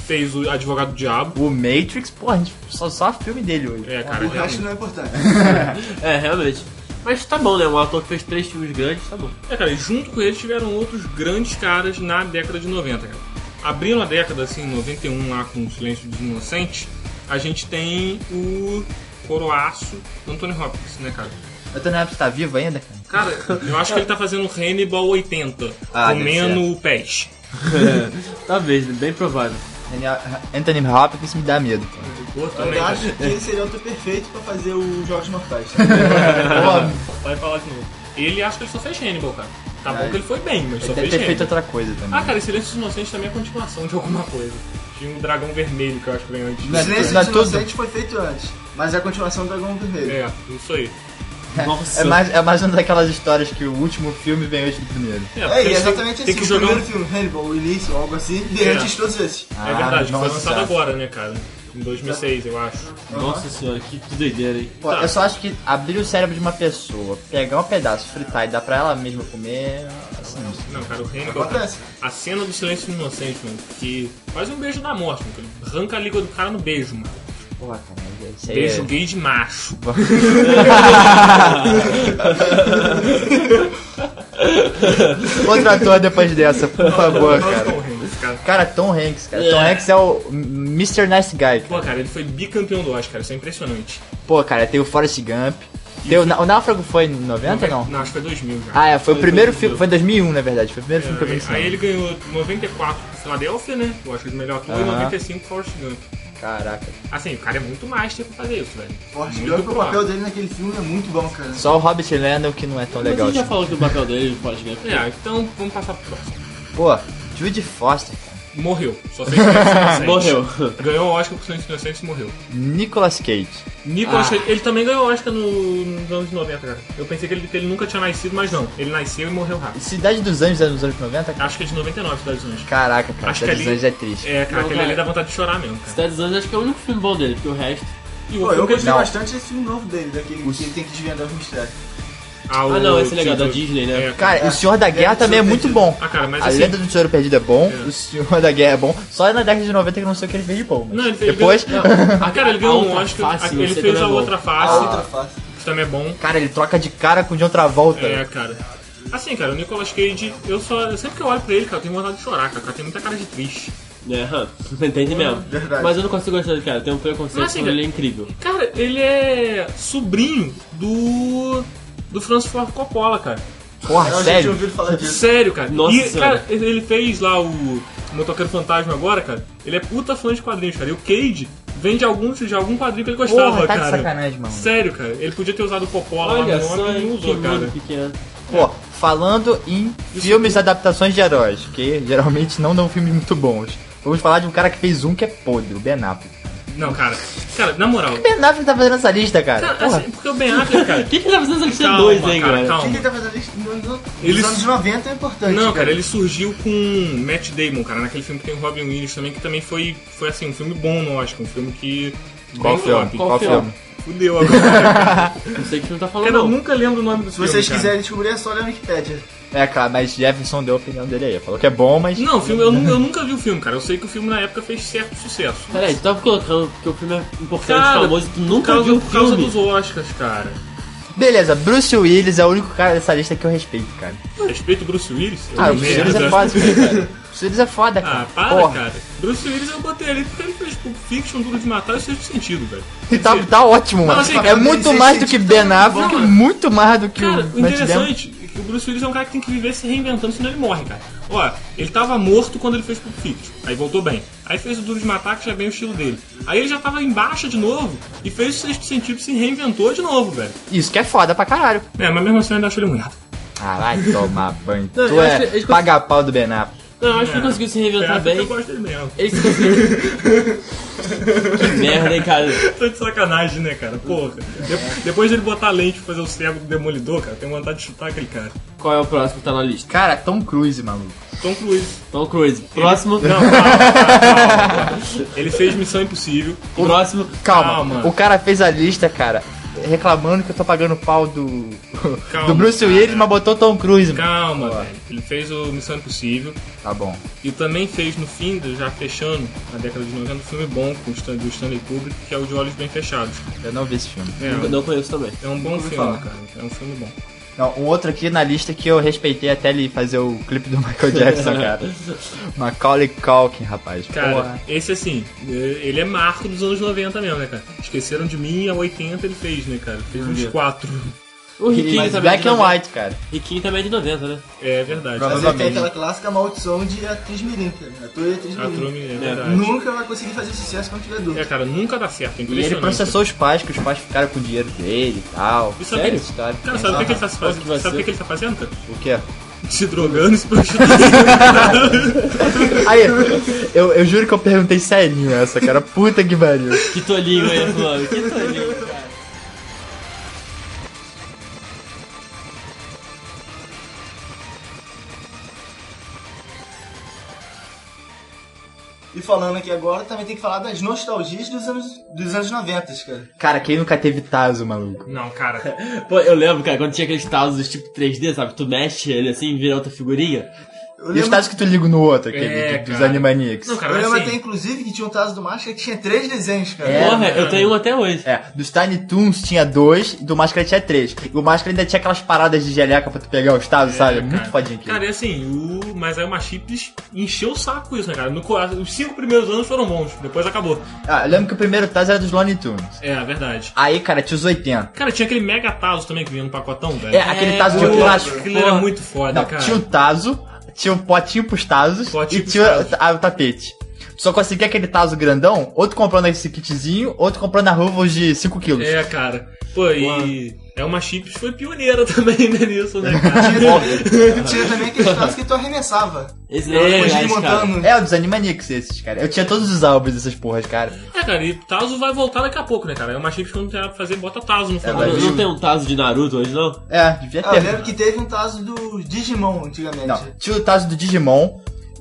Fez o Advogado do Diabo. o Matrix, pô, a gente só, só filme dele hoje. É, cara, O resto realmente. não é importante. É, realmente. Mas tá bom, né? Um ator que fez três filmes grandes, tá bom. É, cara, e junto com eles tiveram outros grandes caras na década de 90, cara. Abrindo a década, assim, 91 lá com o Silêncio dos Inocentes, a gente tem o coroaço Anthony Hopkins, né, cara? Anthony Hopkins tá vivo ainda, cara? Cara, eu acho que ele tá fazendo Hannibal 80, Ah, comendo pés. Talvez, bem provável. Anthony Hopkins me dá medo. também, Eu cara. acho que ele seria o perfeito pra fazer o Jogos Mortais. Vai falar de novo. Ele acho que ele só fez Hannibal, cara. Tá bom É. que ele foi bem, mas só deve fez ter feito outra coisa também. Ah, cara, e Silêncio dos Inocentes também é continuação de alguma coisa. Tinha um dragão vermelho que eu acho que veio antes. Não é- O Silêncio não é dos tudo? Inocentes foi feito antes, mas é a continuação do Dragão Vermelho. É, isso aí. Nossa. É mais, é mais uma daquelas histórias que o último filme vem antes do primeiro. É, É, e eles exatamente têm, assim. tem que o jogar um... primeiro filme, Hannibal, o início, algo assim, e É. antes de todos esses. É verdade, que foi nossa. lançado agora, né, cara? Em 2006, eu acho. Nossa senhora, que, que doideira, hein? Pô, Tá. eu só acho que abrir o cérebro de uma pessoa, pegar um pedaço, fritar e dar pra ela mesma comer. Assim, Não, cara, o Hannibal. Acontece. A cena do Silêncio dos Inocentes, mano, que faz um beijo da morte, mano. que Ele arranca a língua do cara no beijo, mano. porra, cara, isso aí Beijo é... gay de macho. Outro ator depois dessa, por favor, cara. Cara. Cara, Tom Hanks, cara. Tom Hanks é o Mr. Nice Guy. Pô, Cara. cara, ele foi bicampeão do Oscar, isso é impressionante. Pô, cara, tem o Forrest Gump. Tem o, o Náufrago foi em 90 ou não? Não, acho que foi 2000 já. Ah, é, foi o Foi primeiro 2000. filme, foi em 2001, na verdade. Foi o primeiro filme que eu É, no aí ele ganhou 94 por Philadelphia, né? O Oscar de melhor ator, e Aham. 95 Forrest Gump. Caraca. Assim, o cara é muito master pra fazer isso, velho. Forte Muito Gump, o papel dele naquele filme é muito bom, cara. Só o Hobbit Lando que não é tão Mas legal. a gente já assim. falou que o papel dele pode ganhar. É, então vamos passar pro próximo. Pô, Jude Foster, cara. Morreu. Só dos Inocentes. Morreu. Ganhou o Oscar por Silêncio Inocentes e morreu. Nicolas Cage. Nicolas Ah. Cage, ele também ganhou o Oscar no, nos anos 90, cara. Eu pensei que ele, que ele nunca tinha nascido, mas não. Ele nasceu e morreu rápido. Cidade dos Anjos é nos anos 90? cara? Acho que é de 99, Cidade dos Anjos. Caraca, cara, Acho que Cidade dos Anjos é triste. É, cara, Não, aquele cara. ali dá vontade de chorar mesmo, cara. Cidade dos Anjos acho que é o único filme bom dele, porque o resto. E o Pô, eu que gostei Não. bastante desse filme novo dele, daquele que ele tem que desvendar os mistérios. Ah, o Ah, não, esse é legal, da. Disney, né? É, Cara, É, o Senhor da Guerra é, também é muito Perdido. bom. Ah, cara, mas a assim- Lenda do Tesouro Perdido é bom, É. o Senhor da Guerra é bom. Só na década de 90 que eu não sei o que ele fez de bom. mas Não, ele fez- Depois, Não, ah, cara, ele ganhou um outra Oscar. face, ele fez a é outra A face, outra face. que também é bom. cara, ele troca de cara com o John Travolta. É, cara. Assim, cara, o Nicolas Cage, eu só. eu sempre que eu olho pra ele, cara, eu tenho vontade de chorar, cara. O cara tem muita cara de triste. É, entende mesmo. Verdade. Mas eu não consigo gostar dele, cara. Tem um preconceito Mas, assim, ele é incrível. Cara, ele é sobrinho do. Do Francis Ford Coppola, cara. Porra, Eu já tinha sério? ouvido falar disso. Sério, cara. Nossa e, Senhora. cara, ele fez lá o Motoqueiro Fantasma agora, cara. Ele é puta fã de quadrinhos, cara. E o Cage vem de algum, de algum quadrinho que ele gostava, Porra, tá de cara. sacanagem, mano. Sério, cara. Ele podia ter usado o Coppola Olha lá no nome e não usou, cara. pequeno. Pô, falando em filmes adaptações de heróis, que geralmente não dão filmes muito bons. Vamos falar de um cara que fez um que é podre, o Ben Affleck. Não, cara. Cara, na moral. O Ben Affleck tá fazendo essa lista, cara. Cara, Porra. assim, porque o Ben Affleck, cara. O que, que ele tá fazendo essa lista Calma, 2 aí, cara, galera? calma. Quem que tá fazendo isso nos Eles- anos 90 é importante. Não, cara, ele surgiu com Matt Damon, cara, naquele filme que tem o Robin Williams também, que também foi, foi assim, um filme bom no Oscar, um filme que. Qual bem filme? top. Qual, Qual filme? filme? Fudeu agora. Não sei o que filme tá falando, cara, eu não. nunca lembro o nome do Se filme. vocês cara. quiserem descobrir, é só ler no Wikipedia. É, cara, mas Jefferson deu a opinião dele aí. Falou que é bom, mas. Não, o filme, eu, eu nunca vi o filme, cara. Eu sei que o filme na época fez certo sucesso. Peraí, tu tava colocando que o filme é importante, Cara, famoso, tu nunca causa, viu o por causa filme. dos Oscars, cara. Beleza, Bruce Willis é o único cara dessa lista que eu respeito, cara. Respeito o Bruce Willis. Ah, o Bruce Willis é foda, cara. Bruce Willis é foda, cara. Ah, para, Porra. cara. Bruce Willis eu botei ali porque ele fez Pulp Fiction, Duro de Matar e Sexto Sentido, velho. E tá, tá ótimo, mano. assim, é cara, muito tem mais do que Ben também, Affleck, mano. muito mais do que Cara, o Matt interessante é que o Bruce Willis é um cara que tem que viver se reinventando, senão ele morre, cara. Ó, ele tava morto quando ele fez Pulp Fiction, aí voltou bem. Aí fez o Duro de Matar, que já é bem o estilo dele. Aí ele já tava em baixa de novo e fez o Sexto Sentido e se reinventou de novo, velho. Isso que é foda pra caralho. É, mas mesmo assim eu ainda acho ele erro. Ah, vai tomar banho. Não, tu é acho que eles paga pau do Ben Affleck. Não, acho que ele conseguiu se reinventar É, eu bem. gosto dele mesmo. Ele se conseguiu. que merda, hein, cara. Tô de sacanagem, né, cara? Porra. De- depois dele botar a lente pra fazer o cego do Demolidor, cara, eu tenho vontade de chutar aquele cara. Qual é o próximo que tá na lista? Cara, Tom Cruise, maluco. Tom Cruise. Tom Cruise. Próximo. Não, calma, calma, calma. Ele fez Missão Impossível. Próximo. Calma, Calma. o cara fez a lista, cara, reclamando que eu tô pagando pau do, Calma, do Bruce cara. Willis, mas botou Tom Cruise. Calma, velho. Ele fez o Missão Impossível. Tá bom. E também fez no fim, já fechando, na década de 90, um filme bom com o Stan- do Stanley Kubrick, que é o De Olhos Bem Fechados. Eu não vi esse filme. É, Eu Não conheço também. é um bom filme, falar. cara. É um filme bom. Não, um outro aqui na lista que eu respeitei até ele fazer o clipe do Michael Jackson, cara. Macaulay Culkin, rapaz. Cara, Porra. esse assim, eh, ele é marco dos anos 90 mesmo, né, cara? Esqueceram de mim, a 80 ele fez, né, cara? Fez uns quatro. O Riquinho também. é Black de and 90. White, cara. Riquinho também é de 90, né? É verdade. Mas ele tem aquela clássica maldição de atriz mirim, cara. Ator e atriz A mirim. É É. verdade. Nunca vai conseguir fazer sucesso quando tiver dúvida. É, cara, nunca dá certo, é E ele processou os pais, que os pais ficaram com o dinheiro dele e tal. E sabe Sério? que- História. Cara, sabe o que, que ele tá fazendo? Sabe o que, que ele tá fazendo, cara? O quê? Se drogando e se prostituindo. Aí, eu, eu juro que eu perguntei serinho essa, cara. Puta que pariu. Que tolinho aí, mano. Que tolinho, falando aqui agora, também tem que falar das nostalgias dos anos, dos anos 90, cara. Cara, quem nunca teve Tazo, maluco? Não, cara. Pô, eu lembro, cara, quando tinha aqueles tazos tipo 3D, sabe? Tu mexe ele assim e vira outra figurinha. Eu E os lembro, Tazos que tu liga no outro, aquele É, dos. Animaniacs. Não, eu cara, lembro mas até, assim, inclusive, que tinha um Tazo do Máscara que tinha três desenhos, cara. É, Porra, eu tenho um até hoje. É, dos Tiny Toons tinha dois e do Máscara tinha três. E o Máscara ainda tinha aquelas paradas de geleca pra tu pegar os Tazos, sabe? É muito cara. fodinho aquilo. Cara, é assim, o... mas aí o Machips encheu o saco com isso, né, cara? No... Os cinco primeiros anos foram bons, depois acabou. Ah, eu lembro que o primeiro Tazo era dos Looney Tunes. É, verdade. Aí, cara, tinha os 80. Cara, tinha aquele Mega Tazo também que vinha no pacotão, velho. É, aquele Tazo de plástico. Aquilo era muito foda, Não, cara. tinha o Tazo, tinha o potinho pros Tazos Potinho e tinha Tazos. o tapete. Só conseguia aquele Tazo grandão, outro comprando esse kitzinho, outro comprando a Ruvos de 5 quilos. É, cara. Pô, e... É uma Chips foi pioneira também né, nisso, né? Tinha também aqueles Tazos que tu arremessava. Esse não é desmontando. É, o dos Animaniacs esses, cara. Eu tinha todos os álbuns dessas porras, cara. É, cara, e Tazo vai voltar daqui a pouco, né, cara? É uma Chips quando tem nada pra fazer, bota Tazo no final. vai Não, tem um tazo de Naruto hoje, não? É, devia Ah, eu ter. lembro que teve um Tazo do Digimon antigamente. Não, tinha o Tazo do Digimon.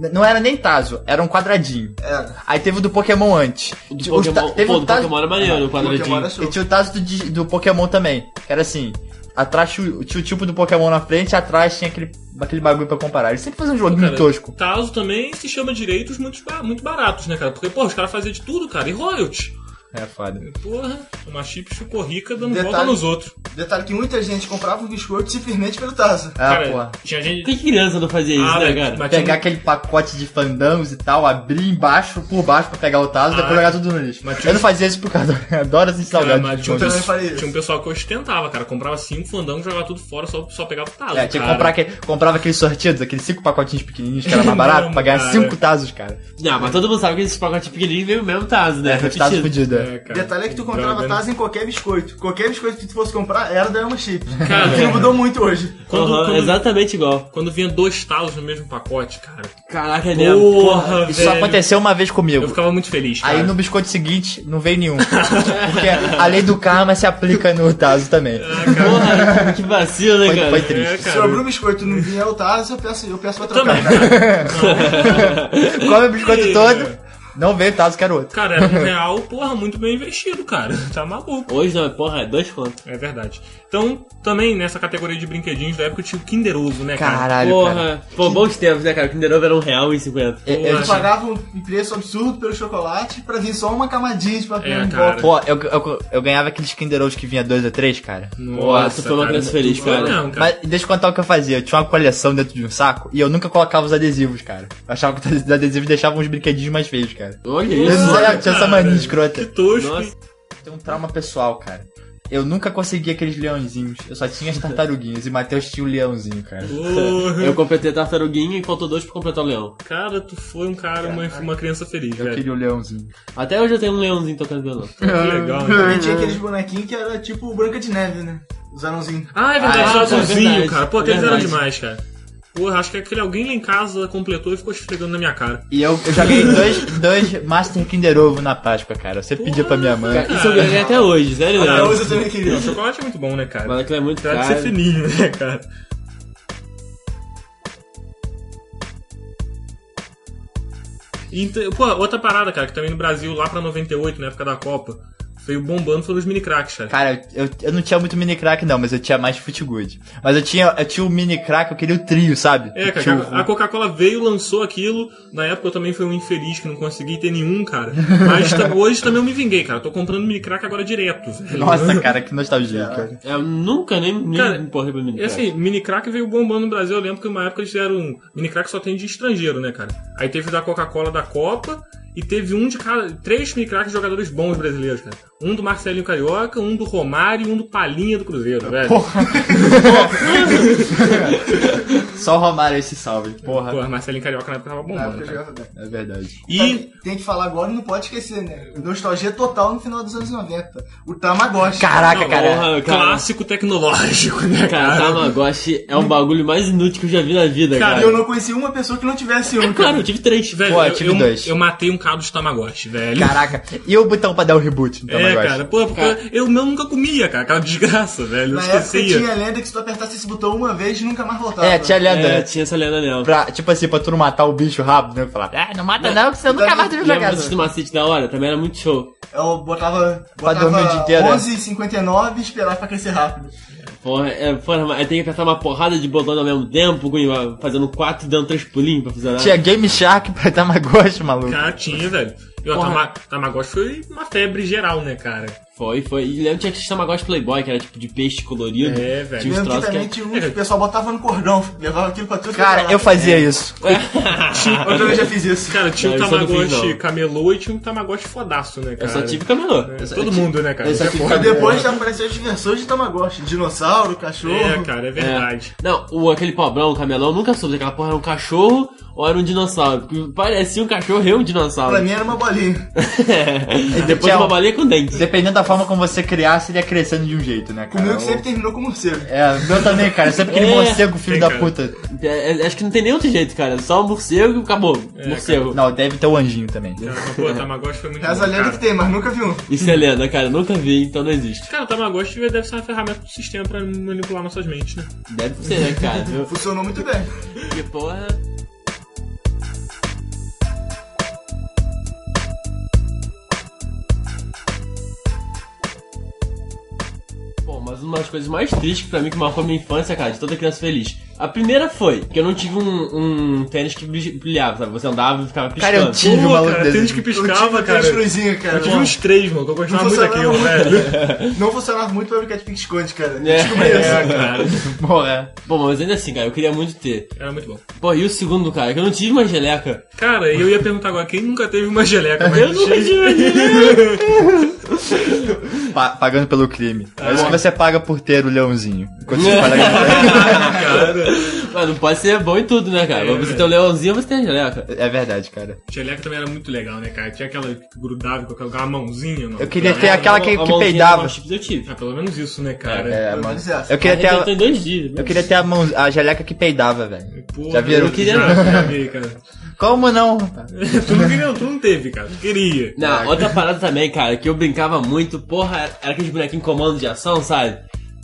Não era nem Tazo, era um quadradinho. Era. Aí teve o do Pokémon antes. O do os Pokémon, teve pô, o do Tazo- Pokémon era maneiro, o Pokémon quadradinho. E tinha o Tazo do, do Pokémon também. Que era assim. Atrás tinha o, tipo do Pokémon na frente, atrás tinha aquele, aquele bagulho pra comparar. Eles sempre faziam um joguinho Cara, tosco. Tazo também se chama direitos muito, muito baratos, né, cara? Porque, pô, os caras faziam de tudo, cara. E royalties. É foda. Porra, uma Chips ficou rica dando Detalhe- volta nos outros. Detalhe que muita gente comprava um biscoito simplesmente pelo Tazo. Ah, cara, porra. tinha gente... Que criança não fazia isso, Ah, né, cara? mas tinha- Pegar aquele pacote de fandangos e tal, abrir embaixo, por baixo pra pegar o Tazo e depois Ah, jogar tudo no lixo. mas tinha Eu não fazia isso por causa. Eu adoro Cara, mas de tinha, um pessoal, tinha um pessoal que ostentava, cara. Comprava cinco fandangos, jogava tudo fora, só, só pegava o tazo. É, tinha que comprar aquele, comprava aqueles sortidos, aqueles cinco pacotinhos pequenininhos que era mais barato, Não, pra ganhar cara. cinco tazos, cara. Não, mas todo mundo sabe que esses pacotes pequenininhos veio o mesmo tazo, né? É, os tazos Repetido. É, cara. Detalhe é que tu comprava né? Tazo em qualquer biscoito. Qualquer biscoito que tu fosse comprar era da Elma Chip. Cara, que não mudou muito hoje. Quando, Aham, quando- Exatamente igual. quando vinha dois tazos no mesmo pacote, cara. Caraca, é mesmo. Porra, Isso só velho. aconteceu uma vez comigo. Eu ficava muito feliz, cara. Aí no biscoito seguinte, não veio nenhum. Porque a lei do karma se aplica no Tazo também. Porra, que vacilo, né, Foi, cara? foi triste. É, abrir o biscoito e não vier o Tazo, eu peço, eu peço pra trocar. Também. Come o biscoito todo. Não veio Tazo, que era outro. Cara, era um real, porra, muito bem investido, cara. Tá maluco. Hoje não, porra, é dois contos. É verdade. Então, também nessa categoria de brinquedinhos da época tinha o Kinder Ovo, né, cara? Caralho, cara. Porra, pô, bons tempos, né, cara? O Kinder Ovo era um real e cinquenta. Eu- eu Porra. Eles pagavam um preço absurdo pelo chocolate pra vir só uma camadinha de papel É, em cara. Pô, eu, eu, eu ganhava aqueles Kinder Ovos que vinha dois ou três, cara. Porra, tu foi uma cara, criança feliz, cara. mesmo, cara. Mas deixa eu contar o que eu fazia. Eu tinha uma coleção dentro de um saco e eu nunca colocava os adesivos, cara. Eu achava que os adesivos deixavam os brinquedinhos mais feios, cara. Olha isso. não tinha essa cara. mania Que escrota. tosco. Nossa. Tem um trauma pessoal, cara. Eu nunca consegui aqueles leãozinhos. Eu só tinha as tartaruguinhas e Matheus tinha o leãozinho, cara. Porra. Eu completei a tartaruguinha e faltou dois pra completar o leão. Cara, tu foi um cara, uma, uma criança feliz, Eu velho. queria o leãozinho. Até hoje eu tenho um leãozinho tocando violão. Que legal, né? Também tinha aqueles bonequinhos que era tipo Branca de Neve, né? Os anãozinhos. Ah, é verdade, Ah, só é verdade. cara. Pô, É aqueles eram verdade. demais, cara. Porra, acho que aquele alguém lá em casa completou e ficou esfregando na minha cara. E eu, eu já ganhei dois, dois Master Kinder Ovo na Páscoa, cara. Você pedia pra minha mãe. Isso eu ganhei até hoje, sério Até hoje eu também queria. O chocolate é muito bom, né, cara? Mas aquilo é muito Apesar de caro. ser fininho, né, cara? Então, pô, outra parada, cara, que também no Brasil, lá pra 98, na época da Copa, veio bombando foram os mini cracks, cara. Cara, eu, eu não tinha muito mini crack não, mas eu tinha mais foot good. Mas eu tinha, eu tinha o mini crack, eu queria o trio, sabe? É, cara, o- a Coca-Cola veio, lançou aquilo. Na época eu também fui um infeliz que não consegui ter nenhum, cara. Mas hoje também eu me vinguei, cara. Tô comprando mini crack agora direto. velho. Nossa, cara, que nostalgia, cara. Eu nunca nem, nem Cara, me importei pra mim. E assim, mini crack veio bombando no Brasil. Eu lembro que uma época eles fizeram. um- Mini crack só tem de estrangeiro, né, cara? Aí teve o da Coca-Cola da Copa e teve um de cada. Três crack jogadores bons brasileiros, cara. Um do Marcelinho Carioca, um do Romário e um do Palinha do Cruzeiro, velho. Só o Romário esse salve, porra. Porra, Marcelinho Carioca na época tava Na época cara. jogava bem. É verdade. E. Tem- que falar agora e não pode esquecer, né? Nostalgia total no final dos anos 90. O Tamagotchi. Caraca, Não, cara. Porra, cara. Clássico tecnológico, né, Cara, cara? Tamagotchi é um bagulho mais inútil que eu já vi na vida, Cara, cara. Eu não conheci uma pessoa que não tivesse um, Claro, cara. eu tive três. Velho, Pô, eu eu, tive eu, dois. eu matei um cara de Tamagotchi, velho. Caraca. E o botão pra dar o reboot no É, Tamagotchi? cara, pô, porque eu meu nunca comia, cara, aquela desgraça, velho. Eu Na época esquecia. tinha a lenda que se tu apertasse esse botão uma vez, nunca mais voltava. É, tinha lenda, É, tinha essa lenda mesmo. Pra, tipo assim, pra tu não matar o bicho rápido, né? Falar, ah, não mata não, que você nunca mais deve Lembra jogar. desse macete da hora? Também era muito show. Eu botava, botava inteiro, né? 11h59 e esperava pra crescer rápido. Porra, é, porra, mas aí tem que apertar uma porrada de botões ao mesmo tempo, fazendo quatro e dando três pulinhos pra fazer nada. Tinha Game Shark pra Tamagotchi, maluco. Cara, tinha, velho. E o Tamagotchi foi uma febre geral, né, cara? Foi, foi. E lembra que tinha aquele Tamagotchi Playboy, que era tipo de peixe colorido. É, velho. Tinha uns Lembro que troços também que... tinha um que o pessoal botava no cordão, levava aquilo pra tudo. que Cara, eu fazia isso. Outra vez já fiz isso. Cara, tinha Não, eu fiz, Tamagotchi camelô e tinha um Tamagotchi fodaço, né, Eu cara? só tive camelô. É, Todo mundo, né, cara? eu só Isso é tive foda. Depois já apareceu as versões de Tamagotchi. Dinossauro, cachorro. É, cara, é verdade. Não, o, aquele pobrão, o camelão, nunca soube se aquela porra era um cachorro ou era um dinossauro. Porque parecia um cachorro e um dinossauro. Pra mim era uma bolinha. e depois uma um- balinha com dentes. Dependendo da forma como você criasse, ele ia crescendo de um jeito, né, cara? O- sempre terminou com morcego. É, o meu também, cara. Sempre aquele É, morcego, filho tem, da cara. puta. É, é, acho que não tem nem outro jeito, cara. Só um morcego e acabou. morcego. Não, deve ter o anjinho também. Cara, mas, pô, o Tamagotchi foi muito Reza a bom, lenda cara. que tem, mas nunca vi um. Isso é lenda, cara. Nunca vi, então não existe. Cara, o Tamagotchi deve ser uma ferramenta do sistema pra manipular nossas mentes, né? Deve ser, né, cara? Funcionou muito bem. Que porra. Mas uma das coisas mais tristes pra mim que marcou minha infância, cara, de toda criança feliz. A primeira foi que eu não tive um, um tênis que brilha- brilhava, sabe? Você andava e ficava piscando. Cara, eu tive Pô, um cara, desse. tênis que Eu tive piscava, aquelas cara. cruzinhas, cara. Eu tive uns três, mano, que eu gostava Não muito daquilo, funcionava. velho. Não funcionava muito pra brincar de pique-esconde, cara. É. Descobri isso. É, cara. Porra. Bom, mas ainda assim, cara, eu queria muito ter. Era muito bom. Pô, e o segundo, cara, que eu não tive uma geleca. Cara, eu ia perguntar agora, quem nunca teve uma geleca? Mas Eu nunca tive uma geleca. Pa- pagando pelo crime. É isso que você paga por ter o leãozinho. Enquanto É. você paga- cara, Mas não pode ser bom em tudo, né, cara? Pra você ter um leãozinho, você tem a geleca. É verdade, cara. geleca também era muito legal, né, cara? Tinha aquela que grudava com aquela mãozinha, não? Eu queria É, ter aquela que, a que peidava. eu tive. Ah, pelo menos isso, né, cara? É, Pelo mano. menos essa. Eu queria ter Eu a, dois dias. eu queria ter a, mão, a geleca que peidava, velho. Porra, Já viram? Eu não queria não. Já vi, cara. Como não? tu não queria, tu não teve, cara. Tu queria. Não, outra parada também, cara, que eu brincava muito, porra, era aqueles bonequinhos comando de ação, sabe?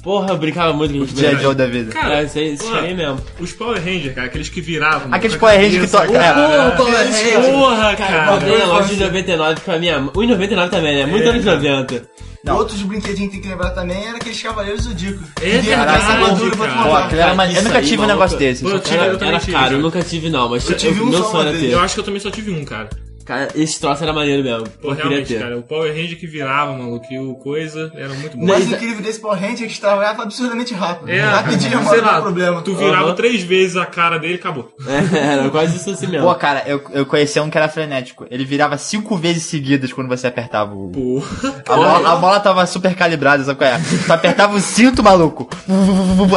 Porra, eu brincava muito com a gente. Dia Joe da vida. Cara, É, isso aí, isso porra, aí mesmo. Os Power Rangers, cara, aqueles que viravam. Aqueles com a Power Rangers que cabeça, to- é. cara. Porra, Power Rangers. Porra, Cara, eu na loja de 99 pra minha mãe. 1,99 também, né? Muito É, anos 90. Não. Outros brinquedinhos que tem que lembrar também era aqueles Cavaleiros Zodíaco. É era essa verdade, armadura pra mane- Eu nunca tive um negócio desse. Pô, eu tive- Era, eu também era tive, caro, eu nunca tive não, mas Eu tive um meu sonho era ter. Eu acho que eu também só tive um, cara. Cara, esse troço era maneiro mesmo. Pô, realmente, ter. cara, o Power Ranger que virava, maluco, e o coisa era muito O bom. mais Não, incrível desse Power Ranger é que estragava absurdamente rápido. É, Rapidinho, mano, não problema. tu virava Aham. três vezes a cara dele e acabou. É, era quase isso assim mesmo. Pô, cara, eu, eu conheci um que era frenético. Ele virava cinco vezes seguidas quando você apertava o. Pô, A bola, a bola tava super calibrada, sabe qual é? Tu apertava o cinto, maluco.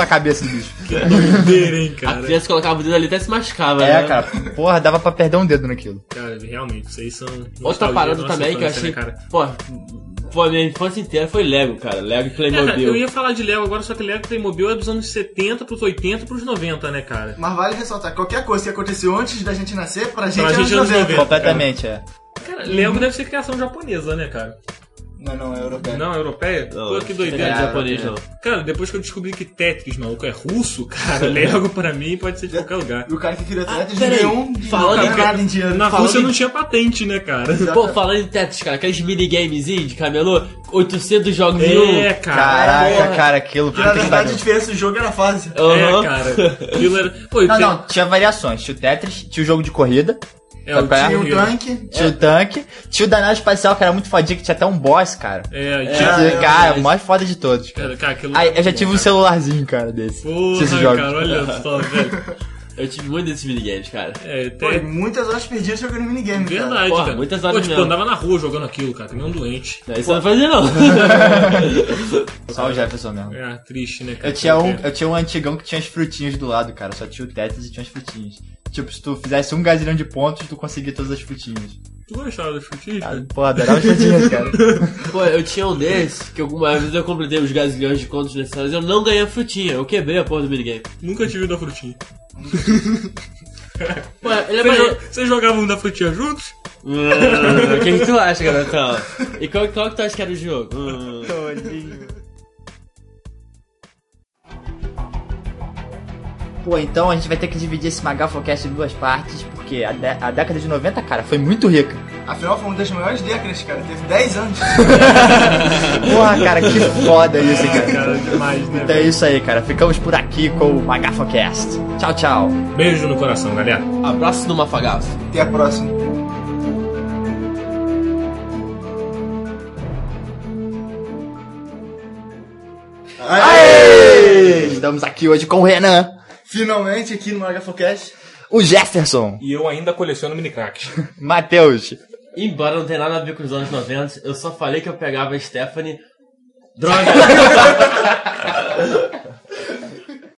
A cabeça do bicho. que doideira, hein, a cara. criança colocava o dedo ali até se machucava, É, né? cara. Porra, dava pra perder um dedo naquilo. Cara, realmente, isso aí são. Outra parada também que eu infância, achei. né, cara? Pô, pô, a minha infância inteira foi Lego, cara. Lego e É, cara, eu Playmobil. ia falar de Lego agora, só que Lego e Playmobil é dos anos 70 pros 80 pros 90, né, cara? Mas vale ressaltar, qualquer coisa que aconteceu antes da gente nascer, pra gente Pra é gente anos é anos 90. Completamente, é. Cara, Lego deve ser criação japonesa, né, cara? Não, não, é europeu. Não, europeia? Não, Pô, que Não doideira. é É, japonês, é. não. Cara, depois que eu descobri que Tetris, maluco, é russo, cara, Lego pra mim pode ser de qualquer lugar. E o cara que criou Tetris peraí. ganhou um Falando em nada em dinheiro. Na Falando Rússia em- não tinha patente, né, cara? Pô, falando em Tetris, cara, aqueles minigamezinhos de camelô, 800 jogos em um. É, cara. Caraca, porra. cara, aquilo. Que na verdade a diferença do jogo era a fase. Aham. É, cara. Aquilo era. Pô, e Não, tem- não, tinha variações. Tinha o Tetris, tinha o jogo de corrida, É, o Tinha Tinha um time- tanque. tinha o tanque, tinha o danado espacial, que era muito fodinho, que tinha até um boss, cara. É, Que- tinha. é, cara, é. o mais foda de todos. Cara, cara, aquilo Aí, eu já tive bom, um cara. celularzinho, cara, desse. Porra, cara, olha só, velho. Eu tive muito desses minigames, cara. É, Pô, tem... muitas horas perdidas jogando minigame, cara. Verdade, Porra, cara. muitas Pô, horas tipo, mesmo. andava na rua jogando aquilo, cara, que nem um doente. Isso eu não fazia, não. Só o Jefferson mesmo. É, triste, né, cara? Eu tinha, um, É. eu tinha um antigão que tinha as frutinhas do lado, cara. Só tinha o Tetris e tinha as frutinhas. Tipo, se tu fizesse um gazilhão de pontos, tu conseguia todas as frutinhas. Tu gostava dos frutinhos? Ah, Pô, adorava as frutinhas, cara. Pô, eu tinha um desses, que alguma vez eu completei os gazilhões de contos necessários, eu não ganhei a frutinha, eu quebrei a porra do minigame. Nunca tive da frutinha. Pô, ele é Vocês jo- Vocês jogavam da frutinha juntos? Hum, O que, que tu acha, garotão? E qual, qual que tu acha que era o jogo? Hum. Pô, então a gente vai ter que dividir esse Magafocast em duas partes, porque a, a década de 90, cara, foi muito rica. Afinal, foi uma das maiores décadas, cara. Teve 10 anos. Porra, cara, que foda isso, cara. Cara, demais, né? Então é isso aí, cara. Ficamos por aqui com o Magafocast. Tchau, tchau. Beijo no coração, galera. Abraço do Mafagaço. Até a próxima. Aê! Estamos aqui hoje com o Renan, Finalmente aqui no HFocast. o Jefferson, E eu ainda coleciono mini cracks. Matheus. Embora não tenha nada a ver com os anos 90, eu só falei que eu pegava a Stephanie. Droga!